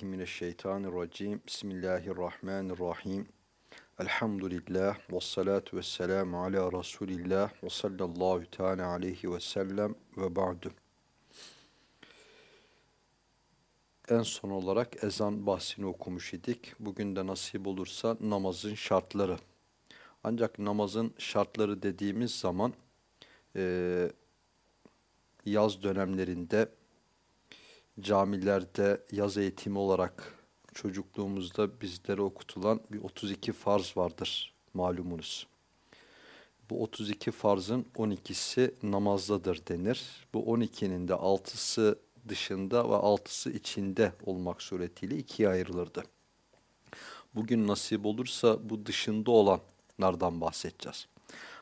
billahi mineşşeytanirracim. Bismillahirrahmanirrahim. Elhamdülillah ve salatu ve selamu ala Resulillah ve sallallahu teala aleyhi ve sellem ve ba'du. En son olarak ezan bahsini okumuş idik. Bugün de nasip olursa namazın şartları. Ancak namazın şartları dediğimiz zaman e, yaz dönemlerinde camilerde yaz eğitimi olarak çocukluğumuzda bizlere okutulan bir 32 farz vardır malumunuz. Bu 32 farzın 12'si namazdadır denir. Bu 12'nin de 6'sı dışında ve 6'sı içinde olmak suretiyle ikiye ayrılırdı. Bugün nasip olursa bu dışında olanlardan bahsedeceğiz.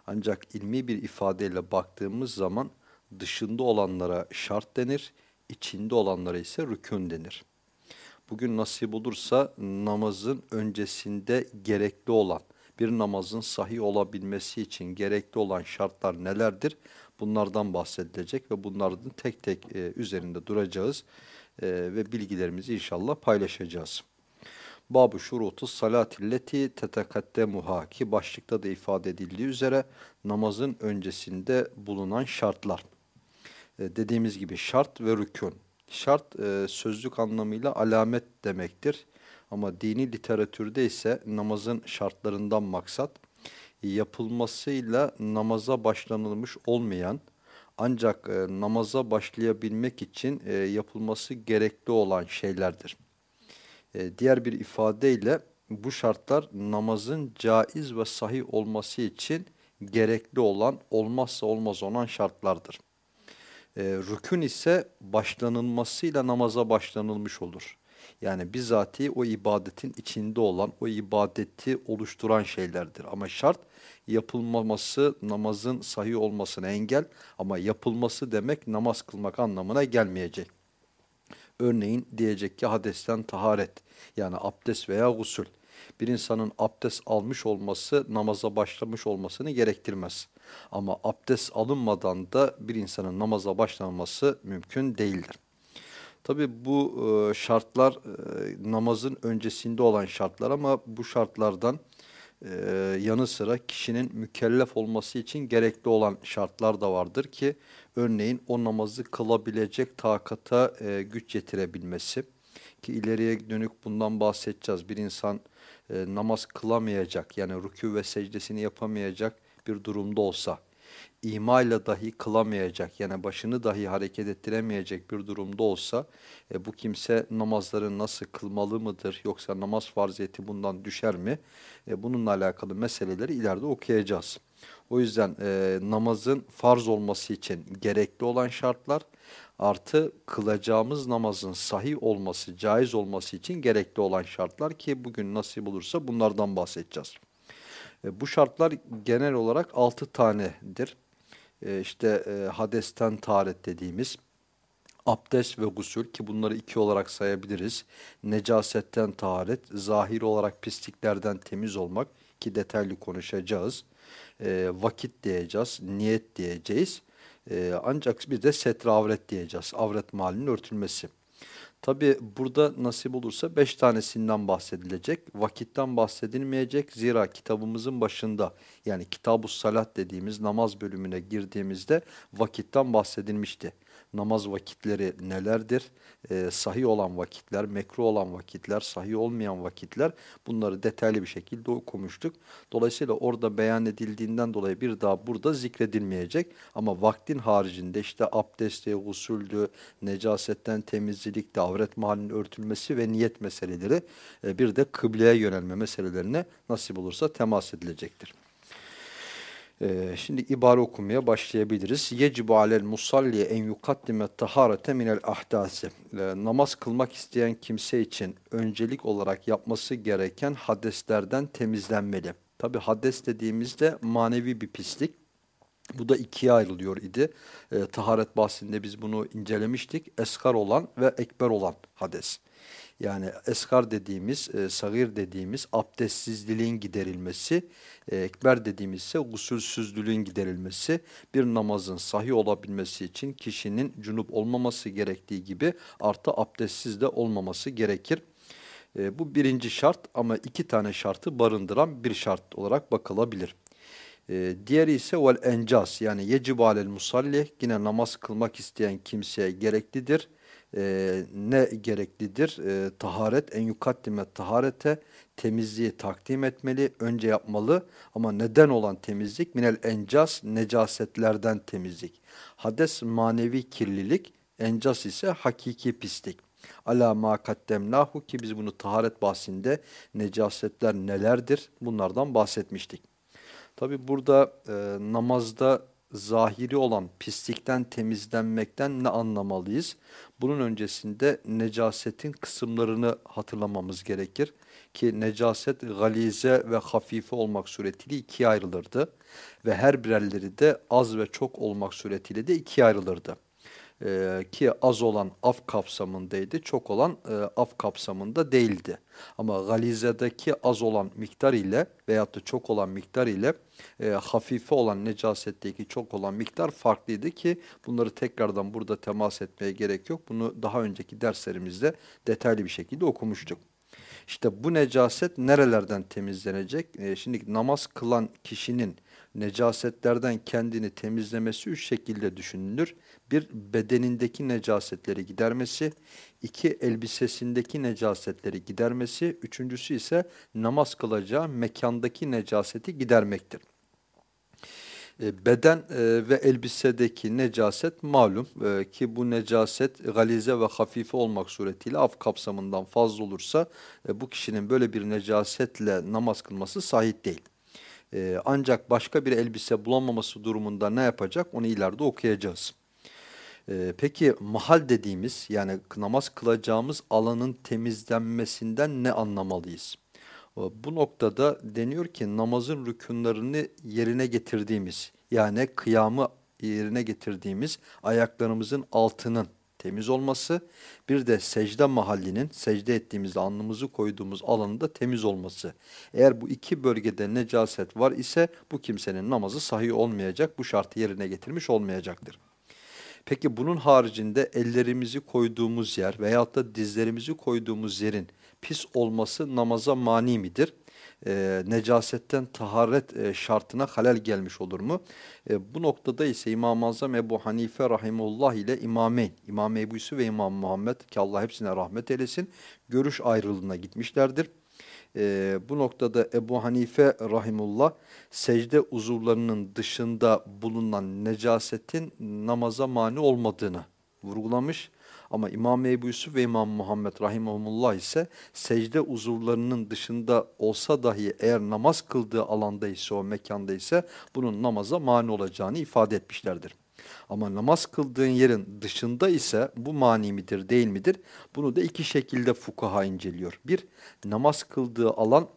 Ancak ilmi bir ifadeyle baktığımız zaman dışında olanlara şart denir, içinde olanlara ise rükün denir. Bugün nasip olursa namazın öncesinde gerekli olan, bir namazın sahih olabilmesi için gerekli olan şartlar nelerdir? Bunlardan bahsedilecek ve bunların tek tek e, üzerinde duracağız e, ve bilgilerimizi inşallah paylaşacağız. Babu şurutu salatilleti tetekaddemuha ki başlıkta da ifade edildiği üzere namazın öncesinde bulunan şartlar. E, dediğimiz gibi şart ve rükün. Şart e, sözlük anlamıyla alamet demektir. Ama dini literatürde ise namazın şartlarından maksat yapılmasıyla namaza başlanılmış olmayan ancak e, namaza başlayabilmek için yapılması gerekli olan şeylerdir. Diğer bir ifadeyle bu şartlar namazın caiz ve sahih olması için gerekli olan olmazsa olmaz olan şartlardır. E, rükün ise başlanılmasıyla namaza başlanılmış olur. Yani bizatihi o ibadetin içinde olan, o ibadeti oluşturan şeylerdir. Ama şart yapılmaması namazın sahih olmasına engel ama yapılması demek namaz kılmak anlamına gelmeyecek. Örneğin diyecek ki hadesten taharet yani abdest veya gusül. Bir insanın abdest almış olması namaza başlamış olmasını gerektirmez. Ama abdest alınmadan da bir insanın namaza başlanması mümkün değildir. Tabi bu e, şartlar e, namazın öncesinde olan şartlar ama bu şartlardan e, yanı sıra kişinin mükellef olması için gerekli olan şartlar da vardır ki örneğin o namazı kılabilecek takata güç getirebilmesi ki ileriye dönük bundan bahsedeceğiz. Bir insan namaz kılamayacak yani rükû ve secdesini yapamayacak bir durumda olsa imayla dahi kılamayacak yani başını dahi hareket ettiremeyecek bir durumda olsa e, bu kimse namazları nasıl kılmalı mıdır yoksa namaz farziyeti bundan düşer mi? E, bununla alakalı meseleleri ileride okuyacağız. O yüzden e, namazın farz olması için gerekli olan şartlar artı kılacağımız namazın sahih olması, caiz olması için gerekli olan şartlar ki bugün nasip olursa bunlardan bahsedeceğiz. E, bu şartlar genel olarak altı tanedir. E, işte e, hadesten taharet dediğimiz, abdest ve gusül ki bunları iki olarak sayabiliriz. Necasetten taharet, zahir olarak pisliklerden temiz olmak ki detaylı konuşacağız. E, vakit diyeceğiz, niyet diyeceğiz. Ancak bir de setre avret diyeceğiz, avret mahallinin örtülmesi. Tabi burada nasip olursa beş tanesinden bahsedilecek. Vakitten bahsedilmeyecek. Zira kitabımızın başında yani kitab Salat dediğimiz namaz bölümüne girdiğimizde vakitten bahsedilmişti namaz vakitleri nelerdir? E, sahih olan vakitler, mekruh olan vakitler, sahih olmayan vakitler bunları detaylı bir şekilde okumuştuk. Dolayısıyla orada beyan edildiğinden dolayı bir daha burada zikredilmeyecek. Ama vaktin haricinde işte abdesti, gusüldü, necasetten temizlik, davret mahallinin örtülmesi ve niyet meseleleri e, bir de kıbleye yönelme meselelerine nasip olursa temas edilecektir. Ee, şimdi ibare okumaya başlayabiliriz. Yecibu alel musalli en yukaddime taharete minel ahdasi. Ee, namaz kılmak isteyen kimse için öncelik olarak yapması gereken hadeslerden temizlenmeli. Tabi hades dediğimizde manevi bir pislik. Bu da ikiye ayrılıyor idi. E, taharet bahsinde biz bunu incelemiştik. Eskar olan ve ekber olan hades. Yani eskar dediğimiz, e, sagir dediğimiz abdestsizliğin giderilmesi, e, ekber dediğimiz ise gusülsüzlüğün giderilmesi, bir namazın sahih olabilmesi için kişinin cunup olmaması gerektiği gibi artı abdestsiz de olmaması gerekir. E, bu birinci şart ama iki tane şartı barındıran bir şart olarak bakılabilir. E, diğeri ise vel encas yani yecib alel musalli yine namaz kılmak isteyen kimseye gereklidir. E, ne gereklidir? E, taharet en yukaddime taharete temizliği takdim etmeli, önce yapmalı ama neden olan temizlik minel encas necasetlerden temizlik. Hades manevi kirlilik, encas ise hakiki pislik. Ala ma kaddemnahu ki biz bunu taharet bahsinde necasetler nelerdir bunlardan bahsetmiştik. Tabi burada e, namazda zahiri olan pislikten temizlenmekten ne anlamalıyız? Bunun öncesinde necasetin kısımlarını hatırlamamız gerekir. Ki necaset galize ve hafife olmak suretiyle ikiye ayrılırdı. Ve her birerleri de az ve çok olmak suretiyle de ikiye ayrılırdı e, ki az olan af kapsamındaydı, çok olan e, af kapsamında değildi. Ama galizedeki az olan miktar ile veyahut da çok olan miktar ile e, hafife olan necasetteki çok olan miktar farklıydı ki bunları tekrardan burada temas etmeye gerek yok. Bunu daha önceki derslerimizde detaylı bir şekilde okumuştuk. İşte bu necaset nerelerden temizlenecek? E, şimdi namaz kılan kişinin necasetlerden kendini temizlemesi üç şekilde düşünülür. Bir, bedenindeki necasetleri gidermesi. iki elbisesindeki necasetleri gidermesi. Üçüncüsü ise namaz kılacağı mekandaki necaseti gidermektir. E, beden e, ve elbisedeki necaset malum e, ki bu necaset galize ve hafife olmak suretiyle af kapsamından fazla olursa bu kişinin böyle bir necasetle namaz kılması sahih değil. Ancak başka bir elbise bulamaması durumunda ne yapacak onu ileride okuyacağız. Peki mahal dediğimiz yani namaz kılacağımız alanın temizlenmesinden ne anlamalıyız? Bu noktada deniyor ki namazın rükunlarını yerine getirdiğimiz yani kıyamı yerine getirdiğimiz ayaklarımızın altının temiz olması, bir de secde mahallinin, secde ettiğimizde alnımızı koyduğumuz alanında temiz olması. Eğer bu iki bölgede necaset var ise bu kimsenin namazı sahih olmayacak, bu şartı yerine getirmiş olmayacaktır. Peki bunun haricinde ellerimizi koyduğumuz yer veyahut da dizlerimizi koyduğumuz yerin pis olması namaza mani midir? E, necasetten taharet e, şartına halel gelmiş olur mu? E, bu noktada ise İmam-ı Azam Ebu Hanife Rahimullah ile İmameyn, İmam Ebu Yusuf ve İmam Muhammed ki Allah hepsine rahmet eylesin, görüş ayrılığına gitmişlerdir. E, bu noktada Ebu Hanife Rahimullah secde uzuvlarının dışında bulunan necasetin namaza mani olmadığını vurgulamış. Ama İmam Ebu Yusuf ve İmam Muhammed Rahimahumullah ise secde uzuvlarının dışında olsa dahi eğer namaz kıldığı alanda ise o mekanda ise bunun namaza mani olacağını ifade etmişlerdir. Ama namaz kıldığın yerin dışında ise bu mani midir değil midir? Bunu da iki şekilde fukaha inceliyor. Bir, namaz kıldığı alan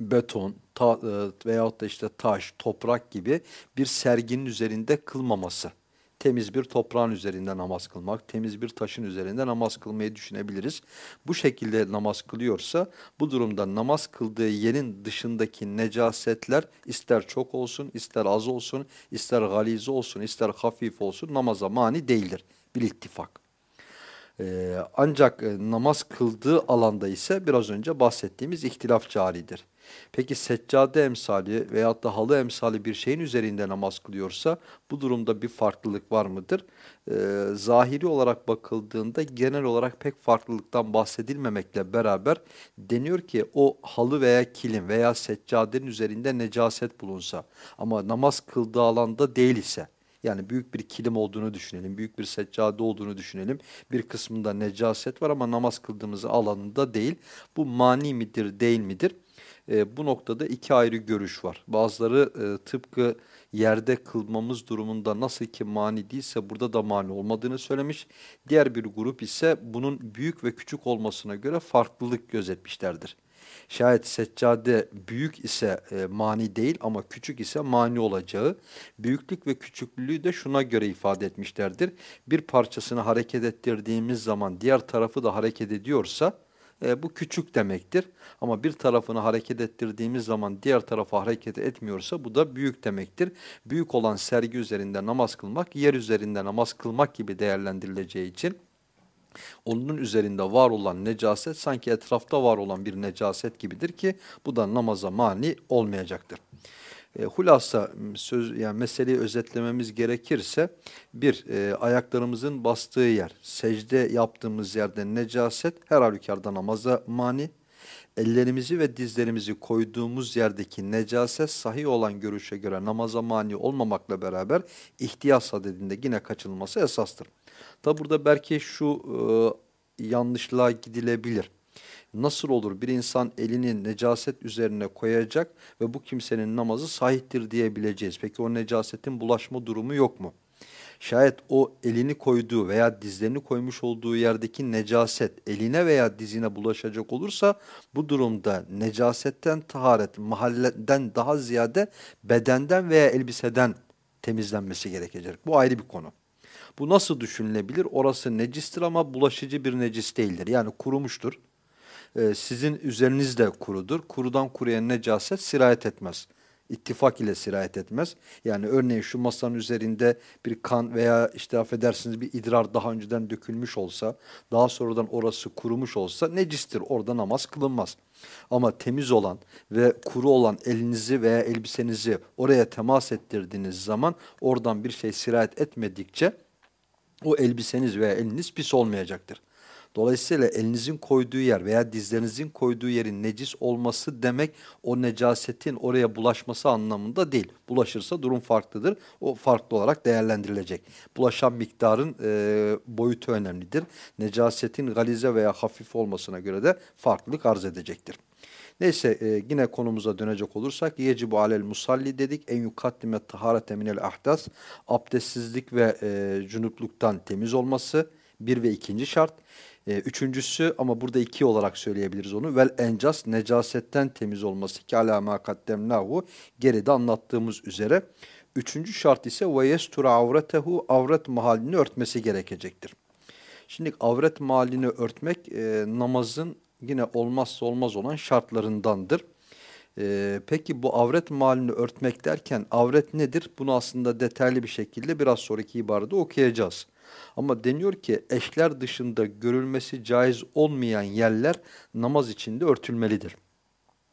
beton ta, e, veyahut da işte taş, toprak gibi bir serginin üzerinde kılmaması temiz bir toprağın üzerinde namaz kılmak, temiz bir taşın üzerinde namaz kılmayı düşünebiliriz. Bu şekilde namaz kılıyorsa bu durumda namaz kıldığı yerin dışındaki necasetler ister çok olsun, ister az olsun, ister galize olsun, ister hafif olsun namaza mani değildir. Bir ittifak. Ee, ancak e, namaz kıldığı alanda ise biraz önce bahsettiğimiz ihtilaf caridir. Peki seccade emsali veyahut da halı emsali bir şeyin üzerinde namaz kılıyorsa bu durumda bir farklılık var mıdır? Ee, zahiri olarak bakıldığında genel olarak pek farklılıktan bahsedilmemekle beraber deniyor ki o halı veya kilim veya seccadenin üzerinde necaset bulunsa ama namaz kıldığı alanda değil ise yani büyük bir kilim olduğunu düşünelim, büyük bir seccade olduğunu düşünelim. Bir kısmında necaset var ama namaz kıldığımız alanında değil. Bu mani midir, değil midir? E, bu noktada iki ayrı görüş var. Bazıları e, tıpkı yerde kılmamız durumunda nasıl ki mani değilse burada da mani olmadığını söylemiş. Diğer bir grup ise bunun büyük ve küçük olmasına göre farklılık gözetmişlerdir. Şayet seccade büyük ise e, mani değil ama küçük ise mani olacağı, büyüklük ve küçüklüğü de şuna göre ifade etmişlerdir. Bir parçasını hareket ettirdiğimiz zaman diğer tarafı da hareket ediyorsa, e, bu küçük demektir. Ama bir tarafını hareket ettirdiğimiz zaman diğer tarafa hareket etmiyorsa bu da büyük demektir. Büyük olan sergi üzerinde namaz kılmak yer üzerinde namaz kılmak gibi değerlendirileceği için onun üzerinde var olan necaset sanki etrafta var olan bir necaset gibidir ki bu da namaza mani olmayacaktır. E, hulasa söz yani meseleyi özetlememiz gerekirse bir e, ayaklarımızın bastığı yer, secde yaptığımız yerde necaset her halükarda namaza mani. Ellerimizi ve dizlerimizi koyduğumuz yerdeki necaset sahih olan görüşe göre namaza mani olmamakla beraber ihtiyas adedinde yine kaçınılması esastır. Tabi burada belki şu e, yanlışlığa gidilebilir. Nasıl olur bir insan elini necaset üzerine koyacak ve bu kimsenin namazı sahiptir diyebileceğiz. Peki o necasetin bulaşma durumu yok mu? Şayet o elini koyduğu veya dizlerini koymuş olduğu yerdeki necaset eline veya dizine bulaşacak olursa bu durumda necasetten taharet mahalleden daha ziyade bedenden veya elbiseden temizlenmesi gerekecek. Bu ayrı bir konu. Bu nasıl düşünülebilir? Orası necistir ama bulaşıcı bir necis değildir. Yani kurumuştur. Ee, sizin üzeriniz de kurudur. Kurudan kuruya necaset sirayet etmez. İttifak ile sirayet etmez. Yani örneğin şu masanın üzerinde bir kan veya işte affedersiniz bir idrar daha önceden dökülmüş olsa, daha sonradan orası kurumuş olsa necistir. Orada namaz kılınmaz. Ama temiz olan ve kuru olan elinizi veya elbisenizi oraya temas ettirdiğiniz zaman oradan bir şey sirayet etmedikçe o elbiseniz veya eliniz pis olmayacaktır. Dolayısıyla elinizin koyduğu yer veya dizlerinizin koyduğu yerin necis olması demek o necasetin oraya bulaşması anlamında değil. Bulaşırsa durum farklıdır. O farklı olarak değerlendirilecek. Bulaşan miktarın e, boyutu önemlidir. Necasetin galize veya hafif olmasına göre de farklılık arz edecektir. Neyse e, yine konumuza dönecek olursak yecibu alel musalli dedik. En yukaddime taharete minel ahdas. Abdestsizlik ve e, cunupluktan temiz olması bir ve ikinci şart. E, üçüncüsü ama burada iki olarak söyleyebiliriz onu. Vel encas necasetten temiz olması ki alâmâ kaddemnâhu geride anlattığımız üzere. Üçüncü şart ise ve yestura avretehu avret mahallini örtmesi gerekecektir. Şimdi avret mahallini örtmek e, namazın yine olmazsa olmaz olan şartlarındandır. Ee, peki bu avret malini örtmek derken avret nedir? Bunu aslında detaylı bir şekilde biraz sonraki ibarede okuyacağız. Ama deniyor ki eşler dışında görülmesi caiz olmayan yerler namaz içinde örtülmelidir.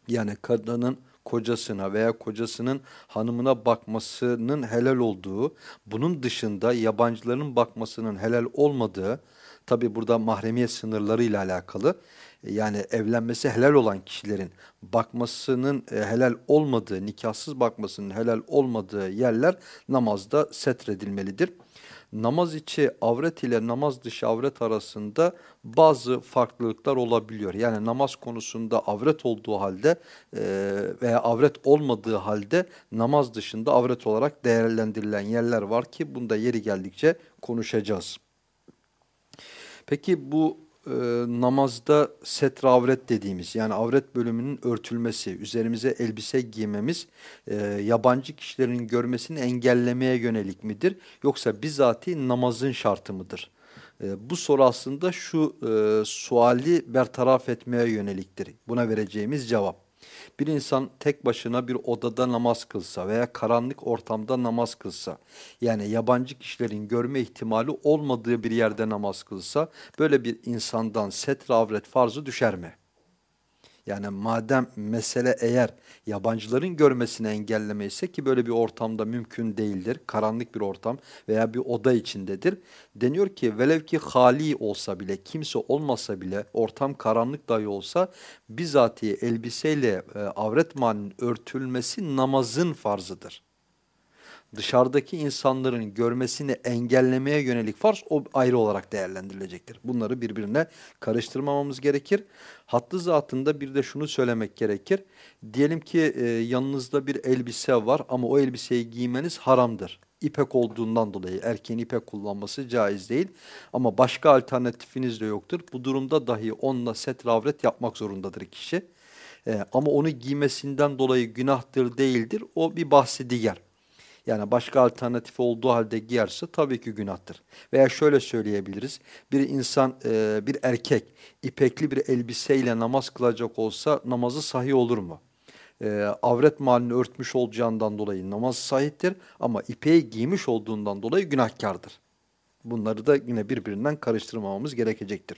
Yani kadının kocasına veya kocasının hanımına bakmasının helal olduğu, bunun dışında yabancıların bakmasının helal olmadığı, tabi burada mahremiyet sınırları ile alakalı, yani evlenmesi helal olan kişilerin bakmasının e, helal olmadığı, nikahsız bakmasının helal olmadığı yerler namazda setredilmelidir namaz içi avret ile namaz dışı avret arasında bazı farklılıklar olabiliyor. Yani namaz konusunda avret olduğu halde e, veya avret olmadığı halde namaz dışında avret olarak değerlendirilen yerler var ki bunda yeri geldikçe konuşacağız. Peki bu e, namazda setre avret dediğimiz yani avret bölümünün örtülmesi, üzerimize elbise giymemiz e, yabancı kişilerin görmesini engellemeye yönelik midir? Yoksa bizatihi namazın şartı mıdır? E, bu soru aslında şu e, suali bertaraf etmeye yöneliktir. Buna vereceğimiz cevap. Bir insan tek başına bir odada namaz kılsa veya karanlık ortamda namaz kılsa, yani yabancı kişilerin görme ihtimali olmadığı bir yerde namaz kılsa, böyle bir insandan setre avret farzı düşer mi? Yani madem mesele eğer yabancıların görmesini engellemeyse ki böyle bir ortamda mümkün değildir. Karanlık bir ortam veya bir oda içindedir. Deniyor ki velev ki hali olsa bile kimse olmasa bile ortam karanlık dahi olsa bizatihi elbiseyle e, avret maninin örtülmesi namazın farzıdır dışarıdaki insanların görmesini engellemeye yönelik farz o ayrı olarak değerlendirilecektir. Bunları birbirine karıştırmamamız gerekir. Hattı zatında bir de şunu söylemek gerekir. Diyelim ki e, yanınızda bir elbise var ama o elbiseyi giymeniz haramdır. İpek olduğundan dolayı erkeğin ipek kullanması caiz değil. Ama başka alternatifiniz de yoktur. Bu durumda dahi onunla setravret yapmak zorundadır kişi. E, ama onu giymesinden dolayı günahtır değildir. O bir bahsi diğer. Yani başka alternatif olduğu halde giyerse tabii ki günahtır. Veya şöyle söyleyebiliriz. Bir insan, e, bir erkek ipekli bir elbiseyle namaz kılacak olsa namazı sahih olur mu? E, avret malini örtmüş olacağından dolayı namaz sahiptir ama ipeği giymiş olduğundan dolayı günahkardır. Bunları da yine birbirinden karıştırmamamız gerekecektir.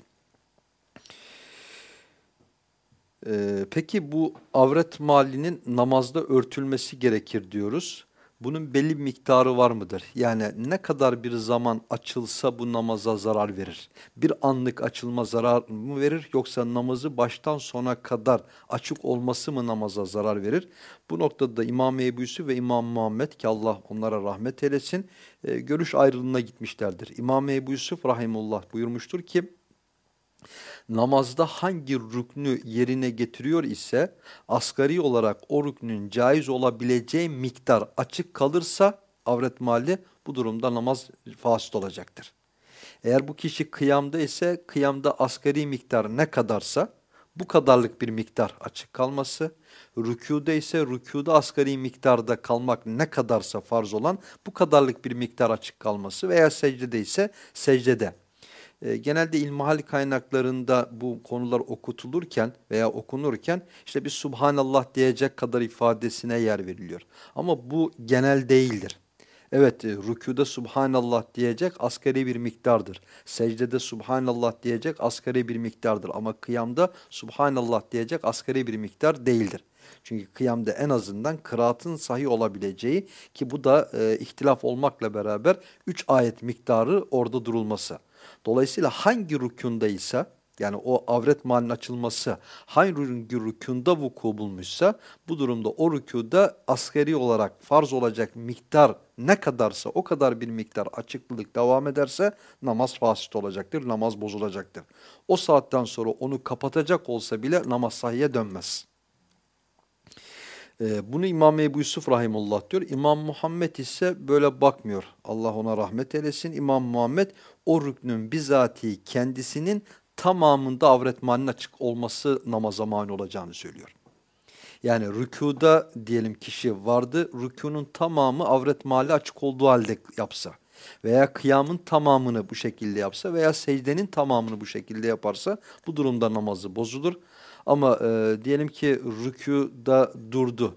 Ee, peki bu avret malinin namazda örtülmesi gerekir diyoruz. Bunun belli bir miktarı var mıdır? Yani ne kadar bir zaman açılsa bu namaza zarar verir? Bir anlık açılma zarar mı verir yoksa namazı baştan sona kadar açık olması mı namaza zarar verir? Bu noktada da İmam Ebu Yusuf ve İmam Muhammed ki Allah onlara rahmet eylesin e, görüş ayrılığına gitmişlerdir. İmam Ebu Yusuf rahimullah buyurmuştur ki namazda hangi rüknü yerine getiriyor ise asgari olarak o rüknün caiz olabileceği miktar açık kalırsa avret mali bu durumda namaz fasit olacaktır. Eğer bu kişi kıyamda ise kıyamda asgari miktar ne kadarsa bu kadarlık bir miktar açık kalması, rükuda ise rükuda asgari miktarda kalmak ne kadarsa farz olan bu kadarlık bir miktar açık kalması veya secdede ise secdede e, genelde ilmihal kaynaklarında bu konular okutulurken veya okunurken işte bir subhanallah diyecek kadar ifadesine yer veriliyor. Ama bu genel değildir. Evet e, rükuda subhanallah diyecek asgari bir miktardır. Secdede subhanallah diyecek asgari bir miktardır. Ama kıyamda subhanallah diyecek asgari bir miktar değildir. Çünkü kıyamda en azından kıraatın sahih olabileceği ki bu da e, ihtilaf olmakla beraber 3 ayet miktarı orada durulması. Dolayısıyla hangi rükundaysa yani o avret malinin açılması hangi rükunda vuku bulmuşsa bu durumda o rükuda askeri olarak farz olacak miktar ne kadarsa o kadar bir miktar açıklılık devam ederse namaz fasit olacaktır, namaz bozulacaktır. O saatten sonra onu kapatacak olsa bile namaz sahiye dönmez. Ee, bunu İmam Ebu Yusuf Rahimullah diyor. İmam Muhammed ise böyle bakmıyor. Allah ona rahmet eylesin. İmam Muhammed o rüknün bizatihi kendisinin tamamında avret malinin açık olması namaza mani olacağını söylüyor. Yani rükuda diyelim kişi vardı, rükunun tamamı avret mali açık olduğu halde yapsa veya kıyamın tamamını bu şekilde yapsa veya secdenin tamamını bu şekilde yaparsa bu durumda namazı bozulur. Ama e, diyelim ki rükuda durdu.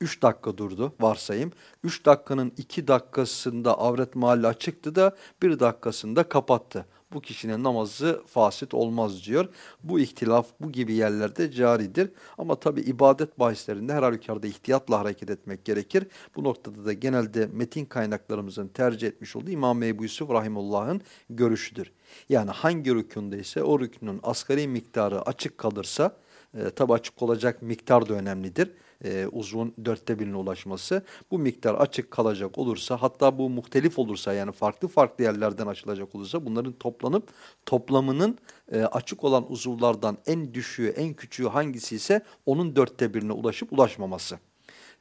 3 dakika durdu varsayım. 3 dakikanın 2 dakikasında avret mahalli açıktı da 1 dakikasında kapattı. Bu kişinin namazı fasit olmaz diyor. Bu ihtilaf bu gibi yerlerde caridir. Ama tabi ibadet bahislerinde her halükarda ihtiyatla hareket etmek gerekir. Bu noktada da genelde metin kaynaklarımızın tercih etmiş olduğu İmam Ebu Yusuf Rahimullah'ın görüşüdür. Yani hangi rükünde ise o rükünün asgari miktarı açık kalırsa e, tabi açık olacak miktar da önemlidir. E, uzun dörtte birine ulaşması. Bu miktar açık kalacak olursa hatta bu muhtelif olursa yani farklı farklı yerlerden açılacak olursa bunların toplanıp toplamının e, açık olan uzuvlardan en düşüğü en küçüğü hangisi ise onun dörtte birine ulaşıp ulaşmaması.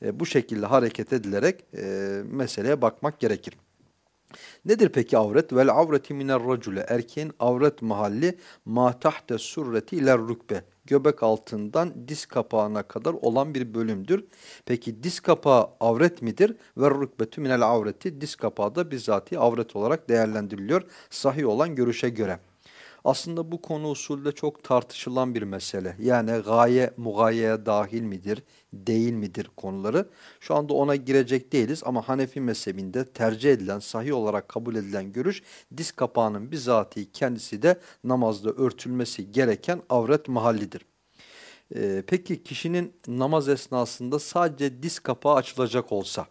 E, bu şekilde hareket edilerek e, meseleye bakmak gerekir. Nedir peki avret? Vel avreti miner racule. Erkeğin avret mahalli ma tahte surreti iler rükbe göbek altından diz kapağına kadar olan bir bölümdür. Peki diz kapağı avret midir? Ve rükbetü minel avreti diz kapağı da bizzati avret olarak değerlendiriliyor sahih olan görüşe göre. Aslında bu konu usulde çok tartışılan bir mesele. Yani gaye mugayeye dahil midir, değil midir konuları. Şu anda ona girecek değiliz ama Hanefi mezhebinde tercih edilen, sahih olarak kabul edilen görüş diz kapağının bizatihi kendisi de namazda örtülmesi gereken avret mahallidir. Ee, peki kişinin namaz esnasında sadece diz kapağı açılacak olsa,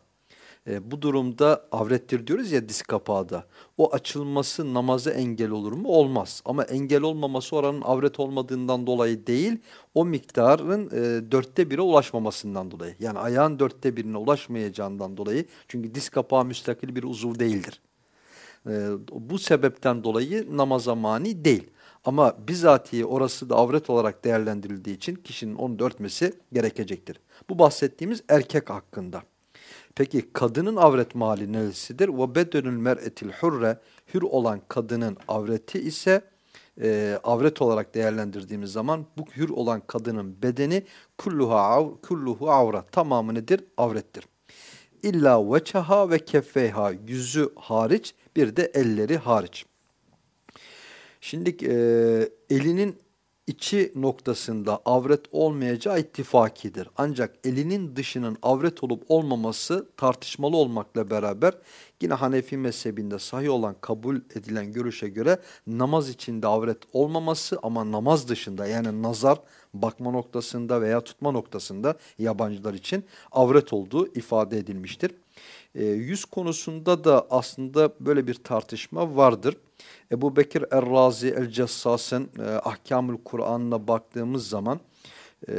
e, bu durumda avrettir diyoruz ya diz kapağı da. O açılması namaza engel olur mu? Olmaz. Ama engel olmaması oranın avret olmadığından dolayı değil, o miktarın e, dörtte bire ulaşmamasından dolayı. Yani ayağın dörtte birine ulaşmayacağından dolayı. Çünkü diz kapağı müstakil bir uzuv değildir. E, bu sebepten dolayı namaza mani değil. Ama bizatihi orası da avret olarak değerlendirildiği için kişinin onu örtmesi gerekecektir. Bu bahsettiğimiz erkek hakkında. Peki kadının avret mali neresidir? Ve bedenül mer'etil hurre hür olan kadının avreti ise e, avret olarak değerlendirdiğimiz zaman bu hür olan kadının bedeni kulluhu, av, kulluhu avret tamamı nedir? Avrettir. İlla veçaha ve keffeyha yüzü hariç bir de elleri hariç. Şimdi e, elinin içi noktasında avret olmayacağı ittifakidir. Ancak elinin dışının avret olup olmaması tartışmalı olmakla beraber yine Hanefi mezhebinde sahih olan kabul edilen görüşe göre namaz içinde avret olmaması ama namaz dışında yani nazar bakma noktasında veya tutma noktasında yabancılar için avret olduğu ifade edilmiştir. E, yüz konusunda da aslında böyle bir tartışma vardır. Ebu Bekir Er-Razi El-Cessas'ın e, Ahkamül Kur'an'ına baktığımız zaman e,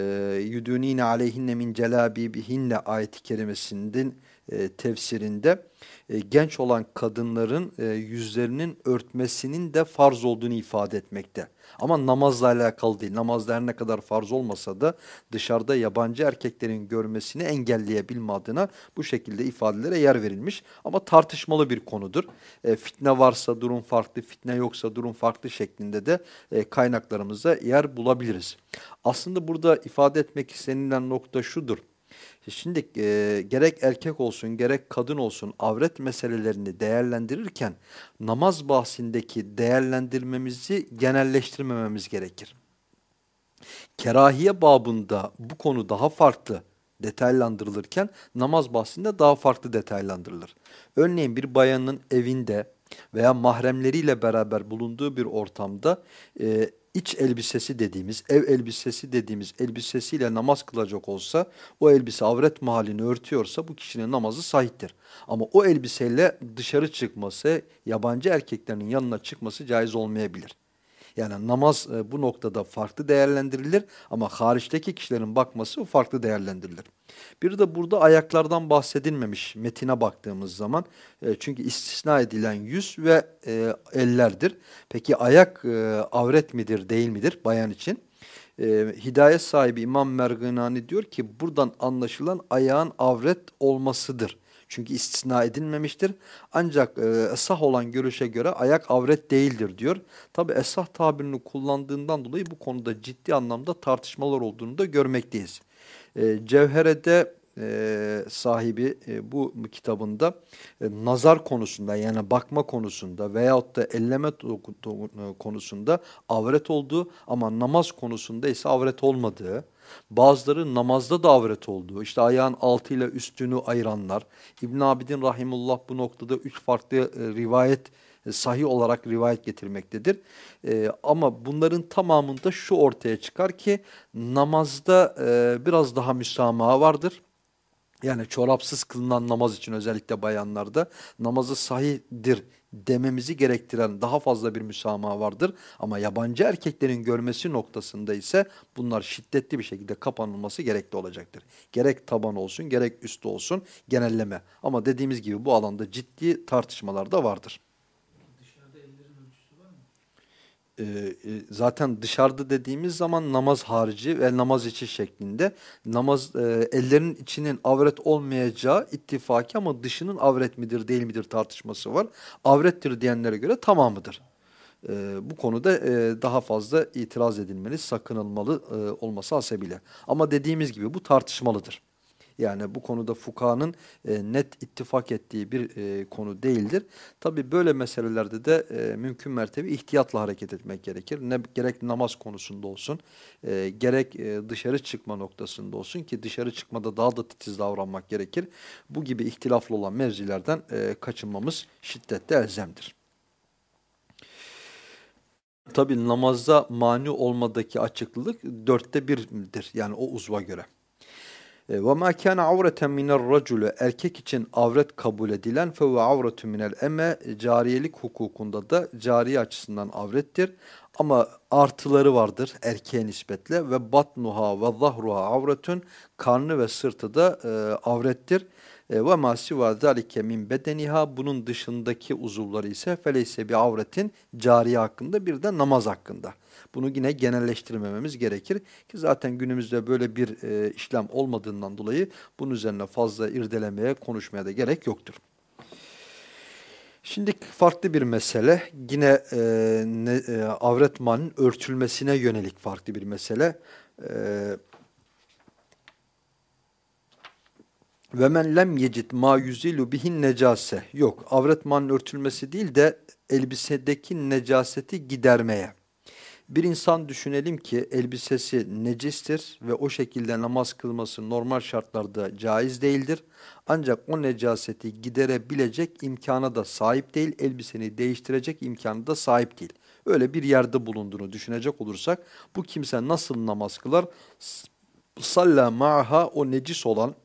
yudunine aleyhinne min celabibihinne ayeti kerimesinin e, tefsirinde e, genç olan kadınların e, yüzlerinin örtmesinin de farz olduğunu ifade etmekte. Ama namazla alakalı değil. Namazda ne kadar farz olmasa da dışarıda yabancı erkeklerin görmesini engelleyebilme adına bu şekilde ifadelere yer verilmiş. Ama tartışmalı bir konudur. E, fitne varsa durum farklı, fitne yoksa durum farklı şeklinde de e, kaynaklarımızda yer bulabiliriz. Aslında burada ifade etmek istenilen nokta şudur. Şimdi e, gerek erkek olsun gerek kadın olsun avret meselelerini değerlendirirken namaz bahsindeki değerlendirmemizi genelleştirmememiz gerekir. Kerahiye babında bu konu daha farklı detaylandırılırken namaz bahsinde daha farklı detaylandırılır. Örneğin bir bayanın evinde veya mahremleriyle beraber bulunduğu bir ortamda e, iç elbisesi dediğimiz, ev elbisesi dediğimiz elbisesiyle namaz kılacak olsa, o elbise avret mahallini örtüyorsa bu kişinin namazı sahiptir. Ama o elbiseyle dışarı çıkması, yabancı erkeklerin yanına çıkması caiz olmayabilir. Yani namaz e, bu noktada farklı değerlendirilir ama hariçteki kişilerin bakması farklı değerlendirilir. Bir de burada ayaklardan bahsedilmemiş metine baktığımız zaman. E, çünkü istisna edilen yüz ve e, ellerdir. Peki ayak e, avret midir değil midir bayan için? E, hidayet sahibi İmam Merginani diyor ki buradan anlaşılan ayağın avret olmasıdır. Çünkü istisna edilmemiştir. Ancak e, esah olan görüşe göre ayak avret değildir diyor. Tabi esah tabirini kullandığından dolayı bu konuda ciddi anlamda tartışmalar olduğunu da görmekteyiz. E, Cevhere'de e, sahibi e, bu kitabında e, nazar konusunda yani bakma konusunda veyahut da elleme konusunda avret olduğu ama namaz konusunda ise avret olmadığı, bazıları namazda da avret olduğu, işte ayağın altı ile üstünü ayıranlar, İbn Abidin Rahimullah bu noktada üç farklı rivayet sahih olarak rivayet getirmektedir. E, ama bunların tamamında şu ortaya çıkar ki namazda e, biraz daha müsamaha vardır. Yani çorapsız kılınan namaz için özellikle bayanlarda namazı sahihdir dememizi gerektiren daha fazla bir müsamaha vardır. Ama yabancı erkeklerin görmesi noktasında ise bunlar şiddetli bir şekilde kapanılması gerekli olacaktır. Gerek taban olsun gerek üstü olsun genelleme. Ama dediğimiz gibi bu alanda ciddi tartışmalar da vardır. Ee, e, zaten dışarıda dediğimiz zaman namaz harici ve namaz içi şeklinde namaz e, ellerin içinin avret olmayacağı ittifaki ama dışının avret midir değil midir tartışması var. Avrettir diyenlere göre tamamıdır. E, bu konuda e, daha fazla itiraz edilmeli, sakınılmalı e, olması hasebiyle. Ama dediğimiz gibi bu tartışmalıdır. Yani bu konuda fukahanın e, net ittifak ettiği bir e, konu değildir. Tabi böyle meselelerde de e, mümkün mertebe ihtiyatla hareket etmek gerekir. Ne gerek namaz konusunda olsun, e, gerek e, dışarı çıkma noktasında olsun ki dışarı çıkmada daha da titiz davranmak gerekir. Bu gibi ihtilaflı olan mevzilerden e, kaçınmamız şiddetle elzemdir. Tabi namazda mani olmadaki açıklılık dörtte birdir yani o uzva göre. E, ve ma kana avreten minel erkek için avret kabul edilen fe ve avretu minel cariyelik hukukunda da cariye açısından avrettir. Ama artıları vardır erkeğe nispetle ve batnuha ve zahruha avretun karnı ve sırtı da e, avrettir. E, ve ma siva zalike min bedeniha bunun dışındaki uzuvları ise feleyse bir avretin cariye hakkında bir de namaz hakkında. Bunu yine genelleştirmememiz gerekir ki zaten günümüzde böyle bir e, işlem olmadığından dolayı bunun üzerine fazla irdelemeye, konuşmaya da gerek yoktur. Şimdi farklı bir mesele yine e, ne, e, avretmanın örtülmesine yönelik farklı bir mesele. E, Ve men lem yecid ma yuzilu bihin necase. Yok avret manın örtülmesi değil de elbisedeki necaseti gidermeye. Bir insan düşünelim ki elbisesi necistir ve o şekilde namaz kılması normal şartlarda caiz değildir. Ancak o necaseti giderebilecek imkana da sahip değil, elbiseni değiştirecek imkanı da sahip değil. Öyle bir yerde bulunduğunu düşünecek olursak bu kimse nasıl namaz kılar? Salla ma'ha o necis olan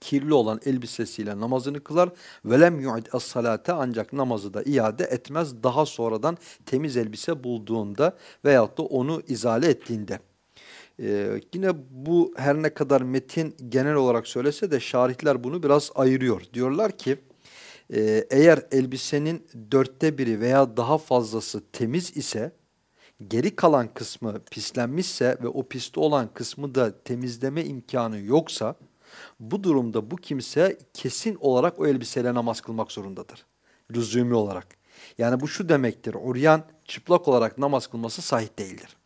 kirli olan elbisesiyle namazını kılar. Velem yu'id as-salate ancak namazı da iade etmez daha sonradan temiz elbise bulduğunda veyahut da onu izale ettiğinde. Ee, yine bu her ne kadar metin genel olarak söylese de şarihler bunu biraz ayırıyor. Diyorlar ki e, eğer elbisenin dörtte biri veya daha fazlası temiz ise geri kalan kısmı pislenmişse ve o piste olan kısmı da temizleme imkanı yoksa bu durumda bu kimse kesin olarak o elbiseyle namaz kılmak zorundadır. Lüzumi olarak. Yani bu şu demektir. Uryan çıplak olarak namaz kılması sahih değildir.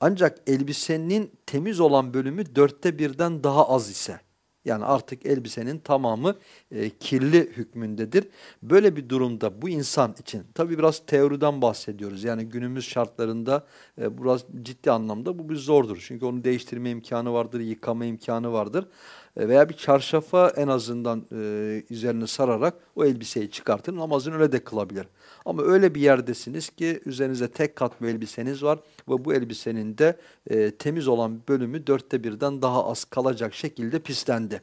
Ancak elbisenin temiz olan bölümü dörtte birden daha az ise yani artık elbisenin tamamı e, kirli hükmündedir. Böyle bir durumda bu insan için tabi biraz teoriden bahsediyoruz. Yani günümüz şartlarında e, biraz ciddi anlamda bu bir zordur. Çünkü onu değiştirme imkanı vardır, yıkama imkanı vardır. E, veya bir çarşafa en azından e, üzerine sararak o elbiseyi çıkartın namazını öyle de kılabilir. Ama öyle bir yerdesiniz ki üzerinize tek kat elbiseniz var ve bu elbisenin de e, temiz olan bölümü dörtte birden daha az kalacak şekilde pislendi.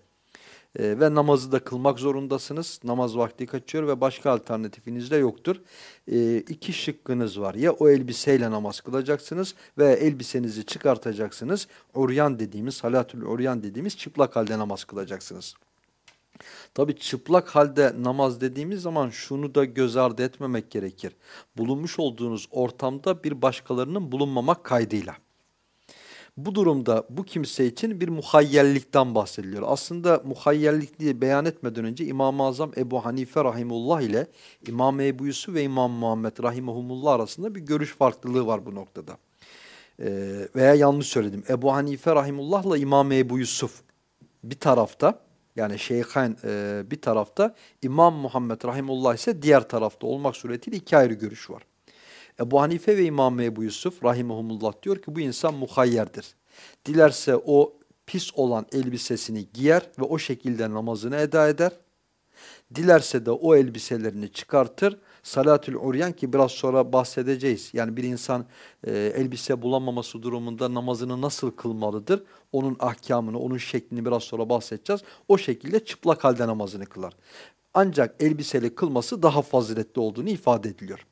E, ve namazı da kılmak zorundasınız. Namaz vakti kaçıyor ve başka alternatifiniz de yoktur. E, iki şıkkınız var. Ya o elbiseyle namaz kılacaksınız ve elbisenizi çıkartacaksınız. Uryan dediğimiz, salatül uryan dediğimiz çıplak halde namaz kılacaksınız. Tabi çıplak halde namaz dediğimiz zaman şunu da göz ardı etmemek gerekir. Bulunmuş olduğunuz ortamda bir başkalarının bulunmamak kaydıyla. Bu durumda bu kimse için bir muhayyellikten bahsediliyor. Aslında muhayyellikliği beyan etmeden önce İmam-ı Azam Ebu Hanife Rahimullah ile İmam Ebu Yusuf ve İmam Muhammed Rahimahumullah arasında bir görüş farklılığı var bu noktada. Ee, veya yanlış söyledim. Ebu Hanife Rahimullah ile İmam Ebu Yusuf bir tarafta yani Şeyhain e, bir tarafta İmam Muhammed Rahimullah ise diğer tarafta olmak suretiyle iki ayrı görüş var. Ebu Hanife ve İmam Ebu Yusuf rahimahumullah diyor ki bu insan muhayyerdir. Dilerse o pis olan elbisesini giyer ve o şekilde namazını eda eder. Dilerse de o elbiselerini çıkartır. Salatül uryan ki biraz sonra bahsedeceğiz. Yani bir insan e, elbise bulamaması durumunda namazını nasıl kılmalıdır? Onun ahkamını, onun şeklini biraz sonra bahsedeceğiz. O şekilde çıplak halde namazını kılar. Ancak elbiseli kılması daha faziletli olduğunu ifade ediliyor.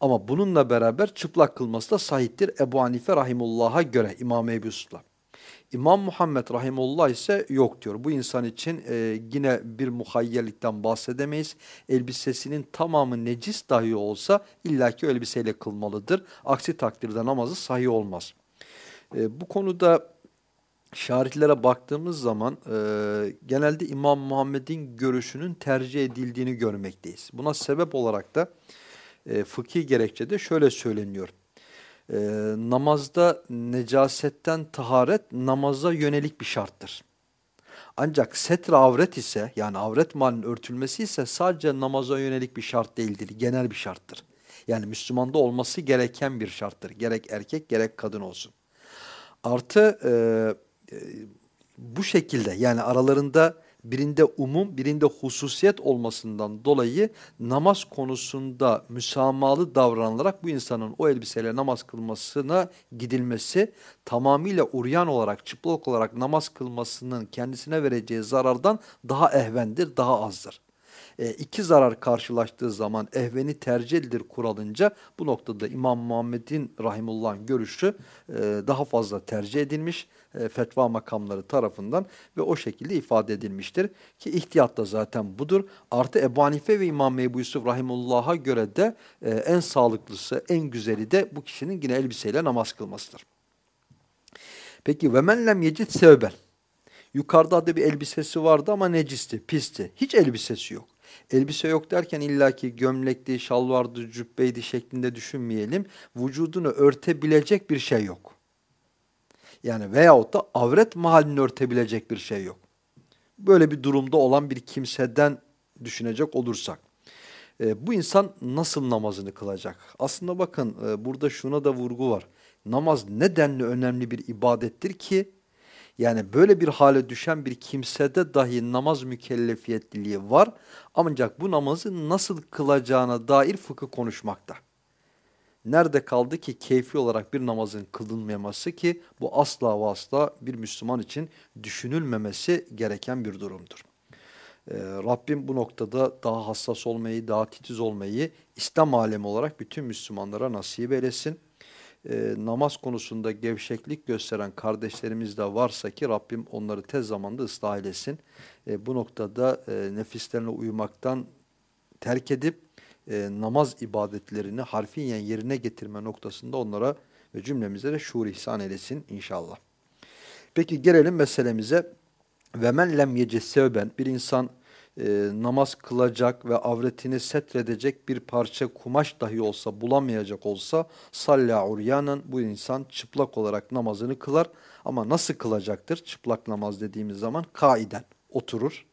Ama bununla beraber çıplak kılması da sahiptir Ebu Hanife Rahimullah'a göre İmam Ebu Yusuf'la. İmam Muhammed Rahimullah ise yok diyor. Bu insan için e, yine bir muhayyerlikten bahsedemeyiz. Elbisesinin tamamı necis dahi olsa illaki elbiseyle kılmalıdır. Aksi takdirde namazı sahih olmaz. E, bu konuda şaritlere baktığımız zaman e, genelde İmam Muhammed'in görüşünün tercih edildiğini görmekteyiz. Buna sebep olarak da e, fıkhi gerekçede şöyle söyleniyor. E, namazda necasetten taharet namaza yönelik bir şarttır. Ancak setre avret ise yani avret malinin örtülmesi ise sadece namaza yönelik bir şart değildir, genel bir şarttır. Yani Müslümanda olması gereken bir şarttır. Gerek erkek gerek kadın olsun. Artı e, e, bu şekilde yani aralarında birinde umum, birinde hususiyet olmasından dolayı namaz konusunda müsamahalı davranılarak bu insanın o elbiseyle namaz kılmasına gidilmesi tamamıyla uryan olarak, çıplak olarak namaz kılmasının kendisine vereceği zarardan daha ehvendir, daha azdır e, iki zarar karşılaştığı zaman ehveni tercih edilir kuralınca bu noktada İmam Muhammed'in rahimullah'ın görüşü e, daha fazla tercih edilmiş e, fetva makamları tarafından ve o şekilde ifade edilmiştir. Ki ihtiyat da zaten budur. Artı Ebu Hanife ve İmam Ebu Yusuf rahimullah'a göre de e, en sağlıklısı, en güzeli de bu kişinin yine elbiseyle namaz kılmasıdır. Peki ve men lem yecid. Yukarıda da bir elbisesi vardı ama necisti, pisti. Hiç elbisesi yok. Elbise yok derken illaki gömlekti, şalvardı, cübbeydi şeklinde düşünmeyelim. Vücudunu örtebilecek bir şey yok. Yani veyahut da avret mahallini örtebilecek bir şey yok. böyle bir durumda olan bir kimseden düşünecek olursak. E, bu insan nasıl namazını kılacak? Aslında bakın e, burada şuna da vurgu var. Namaz nedenli önemli bir ibadettir ki yani böyle bir hale düşen bir kimsede dahi namaz mükellefiyetliliği var. Ancak bu namazı nasıl kılacağına dair fıkıh konuşmakta. Nerede kaldı ki keyfi olarak bir namazın kılınmaması ki bu asla ve asla bir Müslüman için düşünülmemesi gereken bir durumdur. Ee, Rabbim bu noktada daha hassas olmayı, daha titiz olmayı İslam alemi olarak bütün Müslümanlara nasip eylesin e, namaz konusunda gevşeklik gösteren kardeşlerimiz de varsa ki Rabbim onları tez zamanda ıslah eylesin. E, bu noktada e, nefislerine uymaktan terk edip e, namaz ibadetlerini harfiyen yerine getirme noktasında onlara ve cümlemize de şuur ihsan eylesin inşallah. Peki gelelim meselemize. Ve men lem yecessevben bir insan e, namaz kılacak ve avretini setredecek bir parça kumaş dahi olsa bulamayacak olsa salla uryanen bu insan çıplak olarak namazını kılar. Ama nasıl kılacaktır? Çıplak namaz dediğimiz zaman kaiden oturur.